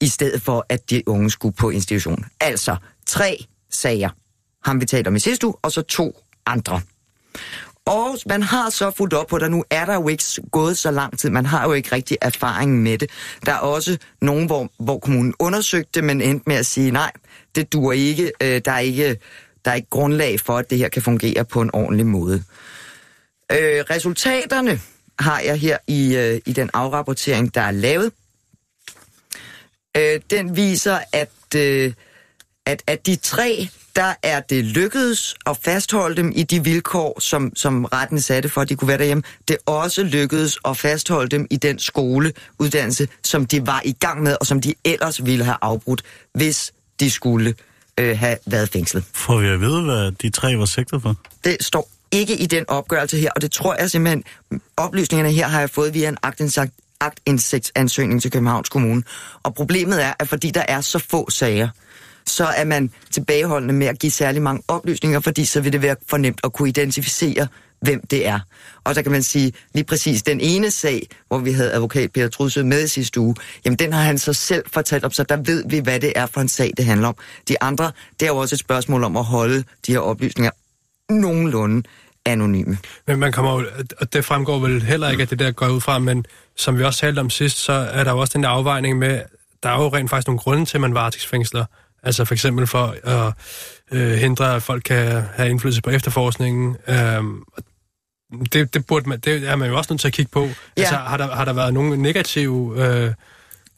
i stedet for, at de unge skulle på institution. Altså tre sager, ham vi talte om i sidste uge, og så to andre. Og man har så fuldt op på det. Nu er der jo ikke gået så lang tid. Man har jo ikke rigtig erfaring med det. Der er også nogen, hvor, hvor kommunen undersøgte men endte med at sige, nej, det dur ikke. Øh, der, er ikke der er ikke grundlag for, at det her kan fungere på en ordentlig måde. Øh, resultaterne har jeg her i, øh, i den afrapportering, der er lavet. Øh, den viser, at, øh, at, at de tre der er det lykkedes at fastholde dem i de vilkår, som, som retten satte for, at de kunne være derhjemme. Det er også lykkedes at fastholde dem i den skoleuddannelse, som de var i gang med, og som de ellers ville have afbrudt, hvis de skulle øh, have været fængslet. Får vi at vide, hvad de tre var sigtet for? Det står ikke i den opgørelse her, og det tror jeg simpelthen, oplysningerne her har jeg fået via en aktindsigt, aktindsigtsansøgning til Københavns Kommune. Og problemet er, at fordi der er så få sager, så er man tilbageholdende med at give særlig mange oplysninger, fordi så vil det være fornemt at kunne identificere, hvem det er. Og der kan man sige, lige præcis den ene sag, hvor vi havde advokat Peter Trudsø med i sidste uge, jamen den har han så selv fortalt om, så der ved vi, hvad det er for en sag, det handler om. De andre, det er jo også et spørgsmål om at holde de her oplysninger nogenlunde anonyme. Men man kommer jo, og det fremgår vel heller ikke, at det der går ud fra, men som vi også talte om sidst, så er der jo også den der afvejning med, der er jo rent faktisk nogle grunde til, at man varetægtsfængsler Altså for eksempel for at øh, hindre, at folk kan have indflydelse på efterforskningen. Øhm, det, det, burde man, det er man jo også nødt til at kigge på. Ja. Altså, har, der, har der været nogle negative... Øh,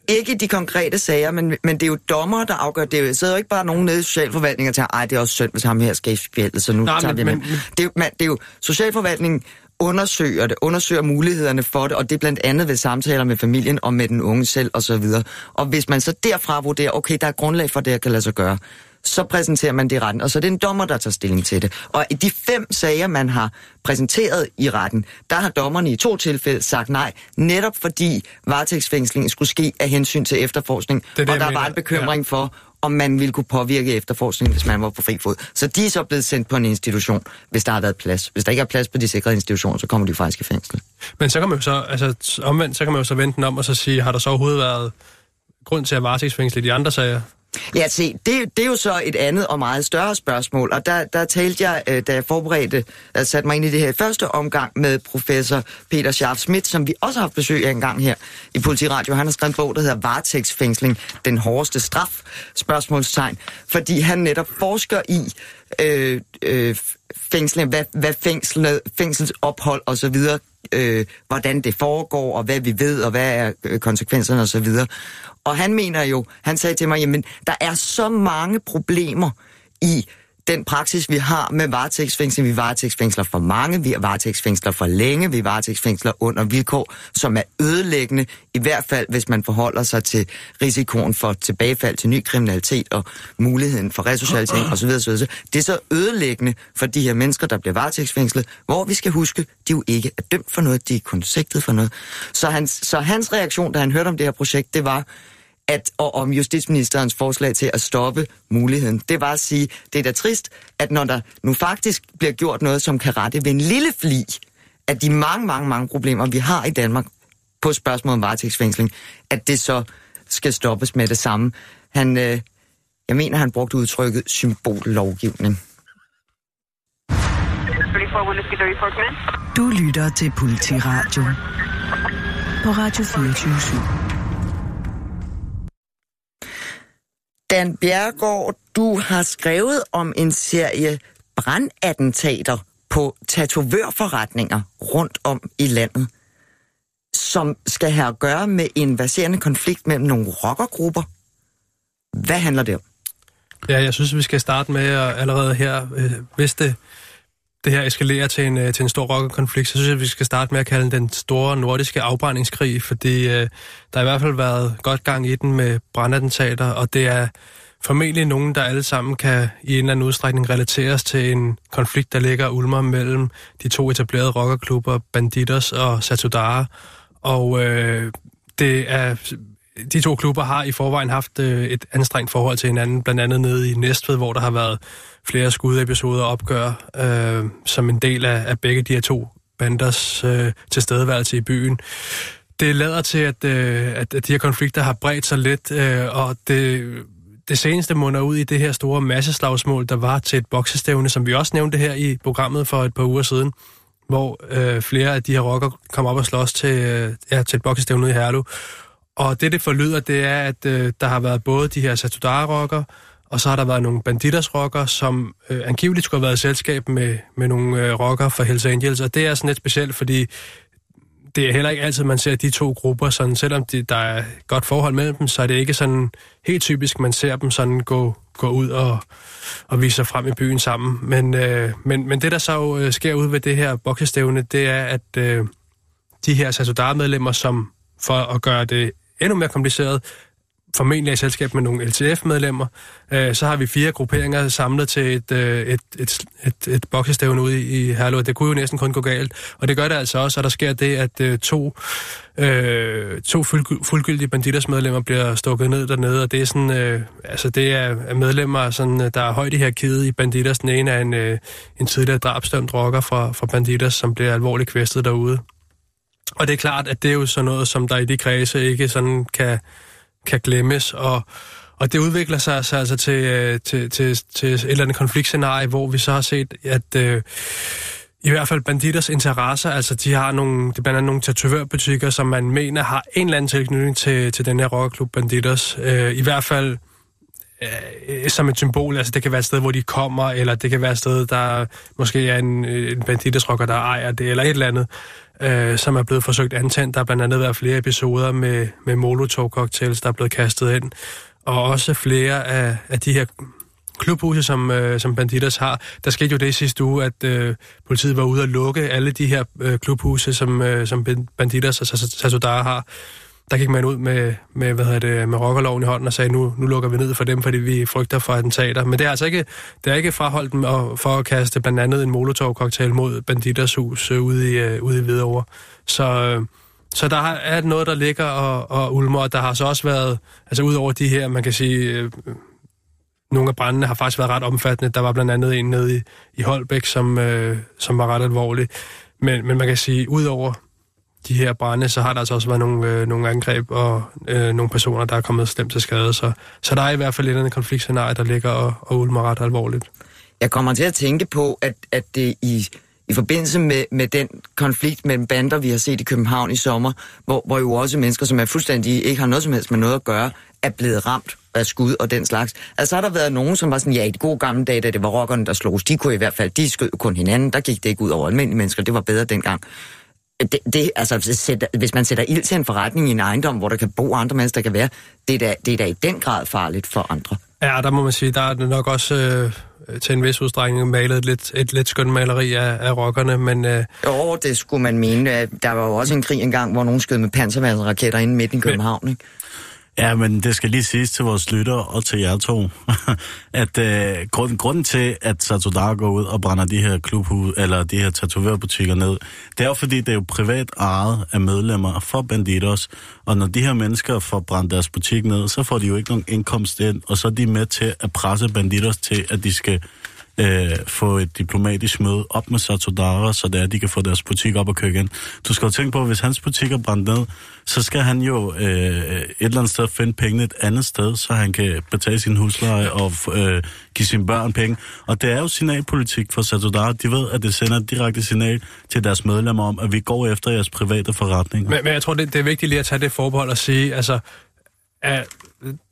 ikke de konkrete sager, men, men det er jo dommer, der afgør det. Det sidder jo ikke bare nogen nede i socialforvaltningen og tænker, ej, det er også synd, hvis ham her skal i så nu Nej, tager men, vi men, det, er jo, man, det er jo, socialforvaltningen undersøger det, undersøger mulighederne for det, og det er blandt andet ved samtaler med familien og med den unge selv osv. Og, og hvis man så derfra vurderer, okay, der er grundlag for det, jeg kan lade sig gøre, så præsenterer man det i retten, og så er det en dommer, der tager stilling til det. Og i de fem sager, man har præsenteret i retten, der har dommerne i to tilfælde sagt nej, netop fordi varetægtsfængslingen skulle ske af hensyn til efterforskning, det det, og der var en bekymring ja. for, om man ville kunne påvirke efterforskningen, hvis man var på fri fod. Så de er så blevet sendt på en institution, hvis der har været plads. Hvis der ikke er plads på de sikrede institutioner, så kommer de faktisk i fængsel. Men så kan man jo så, altså omvendt, så kan man jo så vente den om og så sige, har der så overhovedet været grund til at varetægtsfængsle i de andre sager? Ja, se, det, det er jo så et andet og meget større spørgsmål, og der, der talte jeg, øh, da jeg forberedte, at satte mig ind i det her første omgang med professor Peter Scharf Schmidt, som vi også har haft besøg af en gang her i Politiradio. Han har skrevet en bog, der hedder Varetægtsfængsling, den hårdeste straf, spørgsmålstegn, fordi han netop forsker i øh, øh, fængsling, hvad, hvad fængslet, fængselsophold og så videre, øh, hvordan det foregår, og hvad vi ved, og hvad er konsekvenserne konsekvenserne og så videre. Og han mener jo, han sagde til mig, jamen, der er så mange problemer i den praksis, vi har med varetægtsfængsling. Vi varetægtsfængsler for mange, vi varetægtsfængsler for længe, vi varetægtsfængsler under vilkår, som er ødelæggende, i hvert fald hvis man forholder sig til risikoen for tilbagefald til ny kriminalitet og muligheden for resocialisering osv. osv. Det er så ødelæggende for de her mennesker, der bliver varetægtsfængslet, hvor vi skal huske, de jo ikke er dømt for noget, de er kun sigtet for noget. Så hans, så hans reaktion, da han hørte om det her projekt, det var, at, og om justitsministerens forslag til at stoppe muligheden. Det var at sige, det er da trist, at når der nu faktisk bliver gjort noget, som kan rette ved en lille fli af de mange, mange, mange problemer, vi har i Danmark på spørgsmålet om varetægtsfængsling, at det så skal stoppes med det samme. Han, øh, jeg mener, han brugte udtrykket symbollovgivning. Du lytter til Politiradio på Radio 24 Dan Bjergård, du har skrevet om en serie brandattentater på tatovørforretninger rundt om i landet, som skal have at gøre med en baserende konflikt mellem nogle rockergrupper. Hvad handler det om? Ja, jeg synes, vi skal starte med at allerede her, øh, hvis det det her eskalerer til en, øh, til en stor rockerkonflikt, så synes jeg, at vi skal starte med at kalde den store nordiske afbrændingskrig, fordi øh, der har i hvert fald været godt gang i den med brandattentater, og det er formentlig nogen, der alle sammen kan i en eller anden udstrækning relateres til en konflikt, der ligger ulmer mellem de to etablerede rockerklubber, Banditos og Satudara. Og øh, det er de to klubber har i forvejen haft øh, et anstrengt forhold til hinanden, blandt andet nede i Næstved, hvor der har været flere skudepisoder opgør, øh, som en del af, af begge de her to banders øh, tilstedeværelse i byen. Det lader til, at, øh, at, at de her konflikter har bredt sig lidt, øh, og det, det seneste munder ud i det her store masseslagsmål, der var til et boksestævne, som vi også nævnte her i programmet for et par uger siden, hvor øh, flere af de her rocker kom op og slås til, øh, ja, til et boksestævne i Herlev. Og det, det forlyder, det er, at øh, der har været både de her Satudara-rocker, og så har der været nogle banditers rocker, som øh, angiveligt skulle have været i selskab med, med nogle øh, rocker fra Hells Angels. Og det er sådan lidt specielt, fordi det er heller ikke altid, man ser de to grupper, sådan, selvom de, der er godt forhold mellem dem, så er det ikke sådan helt typisk, man ser dem sådan gå, gå ud og, og vise sig frem i byen sammen. Men, øh, men, men det, der så øh, sker ud ved det her boksestævne, det er, at øh, de her Sasudar-medlemmer, som for at gøre det endnu mere kompliceret, formentlig i selskab med nogle LTF-medlemmer. Øh, så har vi fire grupperinger samlet til et, øh, et, et, et, et boksestævne ude i, i Herlev. Det kunne jo næsten kun gå galt. Og det gør det altså også, at der sker det, at øh, to, øh, to fuldgyldige banditersmedlemmer bliver stukket ned dernede. Og det er sådan, øh, altså det er medlemmer, sådan, øh, der er højt i her kide i banditers. Den ene er en, øh, en tidligere drabstømt rocker fra, fra banditers, som bliver alvorligt kvæstet derude. Og det er klart, at det er jo sådan noget, som der i de kredse ikke sådan kan kan glemmes, og, og det udvikler sig altså, altså til, øh, til, til, til et eller andet konfliktscenarie, hvor vi så har set, at øh, i hvert fald banditers interesser, altså de har nogle, det er blandt andet nogle tatovørbutikker, som man mener har en eller anden tilknytning til, til den her rockerklub Banditers. Øh, I hvert fald øh, som et symbol, altså det kan være et sted, hvor de kommer, eller det kan være et sted, der måske er en, en banditers rocker, der ejer det, eller et eller andet øh, som er blevet forsøgt antændt. Der har blandt andet været flere episoder med, med Molotov-cocktails, der er blevet kastet ind. Og også flere af, af de her klubhuse, som, øh, som Banditers har. Der skete jo det sidste uge, at øh, politiet var ude at lukke alle de her øh, klubhuse, som, øh, som Banditers og Sasodara har der gik man ud med, med, hvad hedder det, med rockerloven i hånden og sagde, nu, nu lukker vi ned for dem, fordi vi frygter for attentater. Men det er altså ikke, det er ikke fraholdt dem for at kaste blandt andet en molotov-cocktail mod banditters hus øh, ude, i, øh, ude i Hvidovre. Så, øh, så der er noget, der ligger og, og ulmer, og der har så også været, altså udover de her, man kan sige, øh, nogle af brændene har faktisk været ret omfattende. Der var blandt andet en nede i, i Holbæk, som, øh, som var ret alvorlig. Men, men man kan sige, udover de her brænde, så har der altså også været nogle, øh, nogle angreb og øh, nogle personer, der er kommet slemt til skade. Så, så der er i hvert fald et eller andet konfliktscenarie, der ligger og, og ulmer ret alvorligt. Jeg kommer til at tænke på, at, at det i, i forbindelse med, med den konflikt mellem bander, vi har set i København i sommer, hvor, hvor jo også mennesker, som er fuldstændig ikke har noget som helst med noget at gøre, er blevet ramt af skud og den slags. Altså har der været nogen, som var sådan, ja, i de gode gamle dage, da det var rockerne, der slogs, de kunne i hvert fald, de skød kun hinanden, der gik det ikke ud over almindelige mennesker, det var bedre dengang det, det, altså, hvis man sætter ild til en forretning i en ejendom, hvor der kan bo andre mennesker, der kan være, det er, da, det er da i den grad farligt for andre. Ja, der må man sige, der er nok også øh, til en vis udstrækning malet et lidt, et lidt skønt maleri af, af rockerne, men... Øh, jo, det skulle man mene. Der var jo også en krig engang, hvor nogen skød med panservandsraketter inde midt i København, ikke? Ja, men det skal lige siges til vores lytter og til jer to, at øh, grunden, grunden til, at Satodar går ud og brænder de her klubhus, eller de her tatoverbutikker ned, det er jo fordi, det er jo privat ejet af medlemmer for Banditos, og når de her mennesker får brændt deres butik ned, så får de jo ikke nogen indkomst ind, og så er de med til at presse Banditos til, at de skal øh, få et diplomatisk møde op med Satodara, så det er, at de kan få deres butik op og køre igen. Du skal jo tænke på, at hvis hans butik er brændt ned, så skal han jo øh, et eller andet sted finde pengene et andet sted, så han kan betale sin husleje og øh, give sine børn penge. Og det er jo signalpolitik for Satodara. De ved, at det sender et direkte signal til deres medlemmer om, at vi går efter jeres private forretninger. Men, men jeg tror, det, det er vigtigt lige at tage det forbehold og sige, altså, at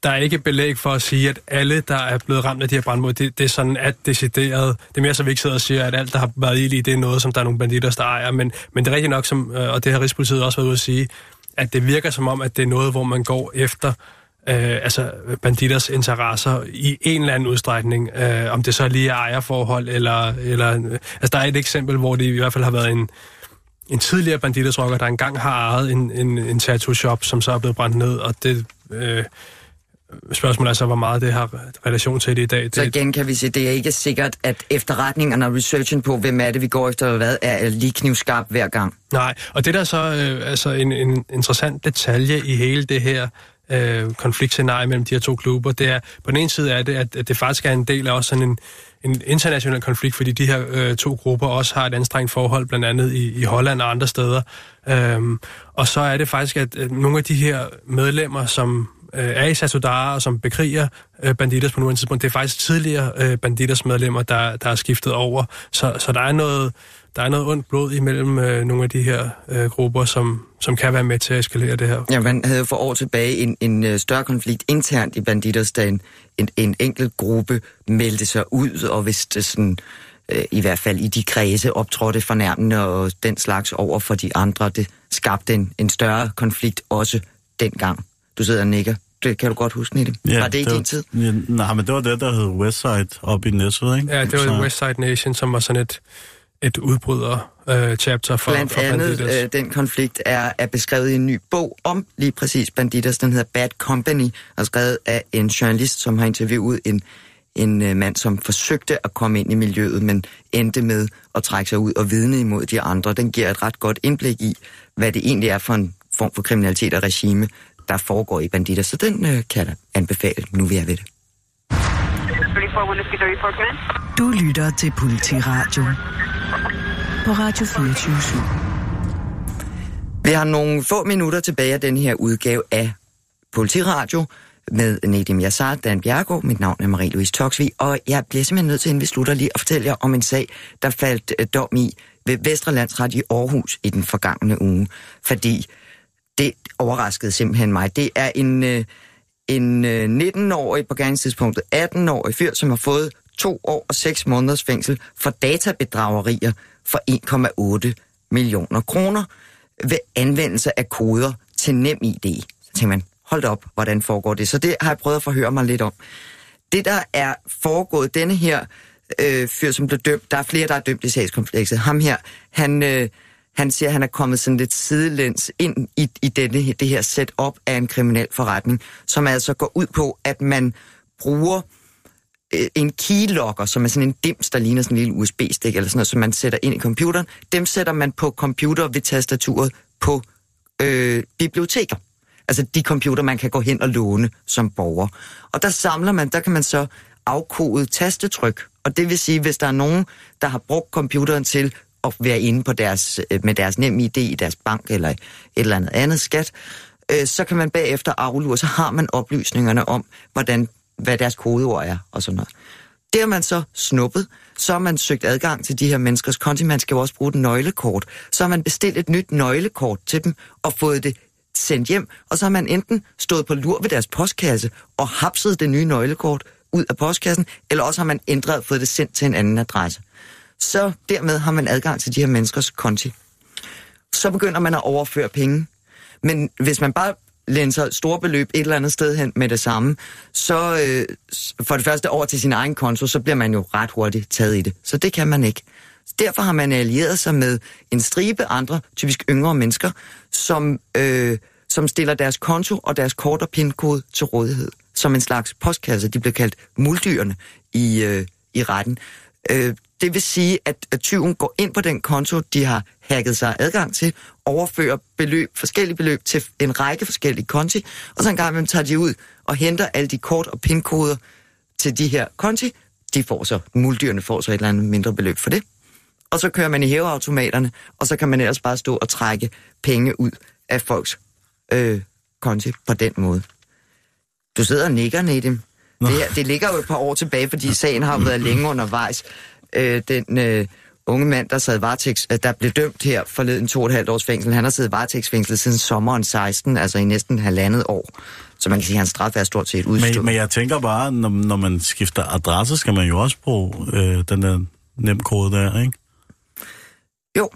der er ikke belæg for at sige, at alle, der er blevet ramt af de her brandmål, det, det er sådan at decideret. Det er mere så, vi ikke sidder og siger, at alt, der har været i det er noget, som der er nogle banditter, der ejer. Men, men det er rigtigt nok, som, øh, og det har Rigspolitiet også været ude at sige, at det virker som om, at det er noget, hvor man går efter øh, altså banditters interesser i en eller anden udstrækning. Øh, om det så lige er ejerforhold, eller, eller... Øh, altså, der er et eksempel, hvor det i hvert fald har været en, en tidligere bandittersrocker, der engang har ejet en, en, en tattoo shop, som så er blevet brændt ned, og det... Øh, Spørgsmålet er så, hvor meget det har relation til det i dag. Det... Så igen kan vi sige, det er ikke sikkert, at efterretningerne og researchen på, hvem er det, vi går efter, hvad er lige knivskarp hver gang. Nej, og det der så øh, altså en, en interessant detalje i hele det her øh, konfliktscenarie mellem de her to klubber. Det er, på den ene side er det, at, at det faktisk er en del af også sådan en, en international konflikt, fordi de her øh, to grupper også har et anstrengt forhold, blandt andet i, i Holland og andre steder. Øhm, og så er det faktisk, at, at nogle af de her medlemmer, som øh, er i Satudara og som bekriger øh, banditers på nuværende tidspunkt, det er faktisk tidligere øh, banditers medlemmer, der, der er skiftet over. Så, så der er noget der er noget ondt blod imellem øh, nogle af de her øh, grupper, som, som kan være med til at eskalere det her. Ja, man havde for år tilbage en, en øh, større konflikt internt i Banditersdagen. En, en enkelt gruppe meldte sig ud, og hvis det sådan, øh, i hvert fald i de kredse optrådte fornærmende og den slags over for de andre, det skabte en, en større konflikt også dengang. Du sidder og nikker. Det kan du godt huske, Nette. Ja, var det i det din tid? Ja, nej, men det var det, der hed Westside op i Næsved, ikke? Ja, det var Så... Westside Nation, som var sådan et et udbryder-chapter øh, for, Blandt for andet øh, den konflikt er, er beskrevet i en ny bog om lige præcis Banditers. Den hedder Bad Company, og skrevet af en journalist, som har interviewet en, en øh, mand, som forsøgte at komme ind i miljøet, men endte med at trække sig ud og vidne imod de andre. Den giver et ret godt indblik i, hvad det egentlig er for en form for kriminalitet og regime, der foregår i Banditers. Så den øh, kan jeg anbefale, nu vi er ved det. Du lytter til Politiradio på Radio 24 Vi har nogle få minutter tilbage af den her udgave af Politiradio med Nedim Yassar, Dan Bjergård. Mit navn er Marie-Louise Toksvig, og jeg bliver simpelthen nødt til, inden vi slutter lige, at fortælle jer om en sag, der faldt øh, dom i ved Vestre Landsret i Aarhus i den forgangne uge. Fordi det overraskede simpelthen mig. Det er en, øh, en øh, 19-årig på gerningstidspunktet, 18-årig fyr, som har fået to år og seks måneders fængsel for databedragerier for 1,8 millioner kroner ved anvendelse af koder til NemID. Så tænker man, hold op, hvordan foregår det? Så det har jeg prøvet at forhøre mig lidt om. Det, der er foregået, denne her øh, fyr, som blev dømt, der er flere, der er dømt i sagskomplekset. Ham her, han, øh, han siger, at han er kommet sådan lidt sidelæns ind i, i denne, det her setup af en kriminel forretning, som altså går ud på, at man bruger Øh, en keylogger, som er sådan en dims, der ligner sådan en lille USB-stik eller sådan noget, som man sætter ind i computeren. Dem sætter man på computer ved tastaturet på øh, biblioteker. Altså de computer, man kan gå hen og låne som borger. Og der samler man, der kan man så afkode tastetryk. Og det vil sige, hvis der er nogen, der har brugt computeren til at være inde på deres, øh, med deres nem idé i deres bank eller et eller andet andet skat, øh, så kan man bagefter aflure, så har man oplysningerne om, hvordan hvad deres kodeord er og sådan noget. Det har man så snuppet, så har man søgt adgang til de her menneskers konti. Man skal jo også bruge et nøglekort. Så har man bestilt et nyt nøglekort til dem og fået det sendt hjem, og så har man enten stået på lur ved deres postkasse og hapset det nye nøglekort ud af postkassen, eller også har man ændret og fået det sendt til en anden adresse. Så dermed har man adgang til de her menneskers konti. Så begynder man at overføre penge. Men hvis man bare lænser store beløb et eller andet sted hen med det samme, så øh, for det første over til sin egen konto, så bliver man jo ret hurtigt taget i det. Så det kan man ikke. Derfor har man allieret sig med en stribe andre, typisk yngre mennesker, som, øh, som stiller deres konto og deres kort og pindkode til rådighed. Som en slags postkasse. De bliver kaldt muldyrene i, øh, i retten. Øh, det vil sige, at, at tyven går ind på den konto, de har hacket sig adgang til, overfører beløb, forskellige beløb til en række forskellige konti, og så en gang imellem tager de ud og henter alle de kort og pindkoder til de her konti. De får så, muldyrene får så et eller andet mindre beløb for det. Og så kører man i hæveautomaterne, og så kan man ellers bare stå og trække penge ud af folks øh, konti på den måde. Du sidder og nikker, Nedim. Det, her, det ligger jo et par år tilbage, fordi sagen har været længe undervejs. Øh, den øh, unge mand, der sad varetægts, øh, der blev dømt her forleden to og et halvt års fængsel, han har siddet varetægtsfængslet siden sommeren 16, altså i næsten halvandet år. Så man kan sige, at hans straf er stort set udstået. Men, men jeg tænker bare, når, når man skifter adresse, skal man jo også bruge øh, den der nem kode der, ikke? Jo,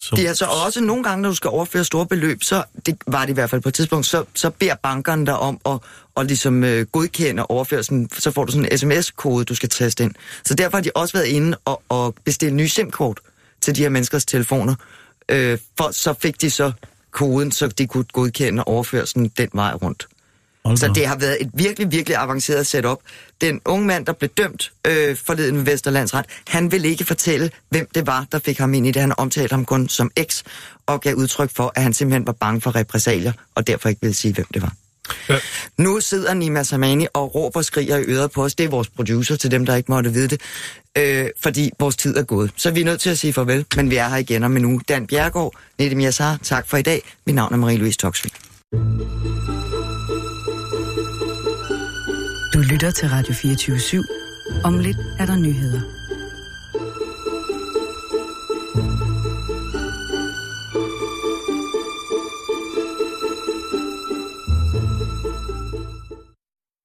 så... Det er altså også nogle gange, når du skal overføre store beløb, så det var det i hvert fald på et tidspunkt, så, så beder bankerne dig om at, at ligesom, øh, godkende overførelsen, så får du sådan en sms-kode, du skal taste ind. Så derfor har de også været inde og, og bestille nye SIM-kort til de her menneskers telefoner. Øh, for så fik de så koden, så de kunne godkende overførelsen den vej rundt. Så det har været et virkelig, virkelig avanceret setup. Den unge mand, der blev dømt øh, forleden ved Vesterlandsret, han ville ikke fortælle, hvem det var, der fik ham ind i det. Han omtalte ham kun som eks, og gav udtryk for, at han simpelthen var bange for repressalier, og derfor ikke ville sige, hvem det var. Ja. Nu sidder Nima Samani og råber og skriger i øret på os. Det er vores producer, til dem, der ikke måtte vide det. Øh, fordi vores tid er gået. Så vi er nødt til at sige farvel, men vi er her igen om en uge. Dan Bjergård, Nette Miasar, tak for i dag. Mit navn er Marie-Louise Toksvig. Du lytter til Radio 24 /7. Om lidt er der nyheder.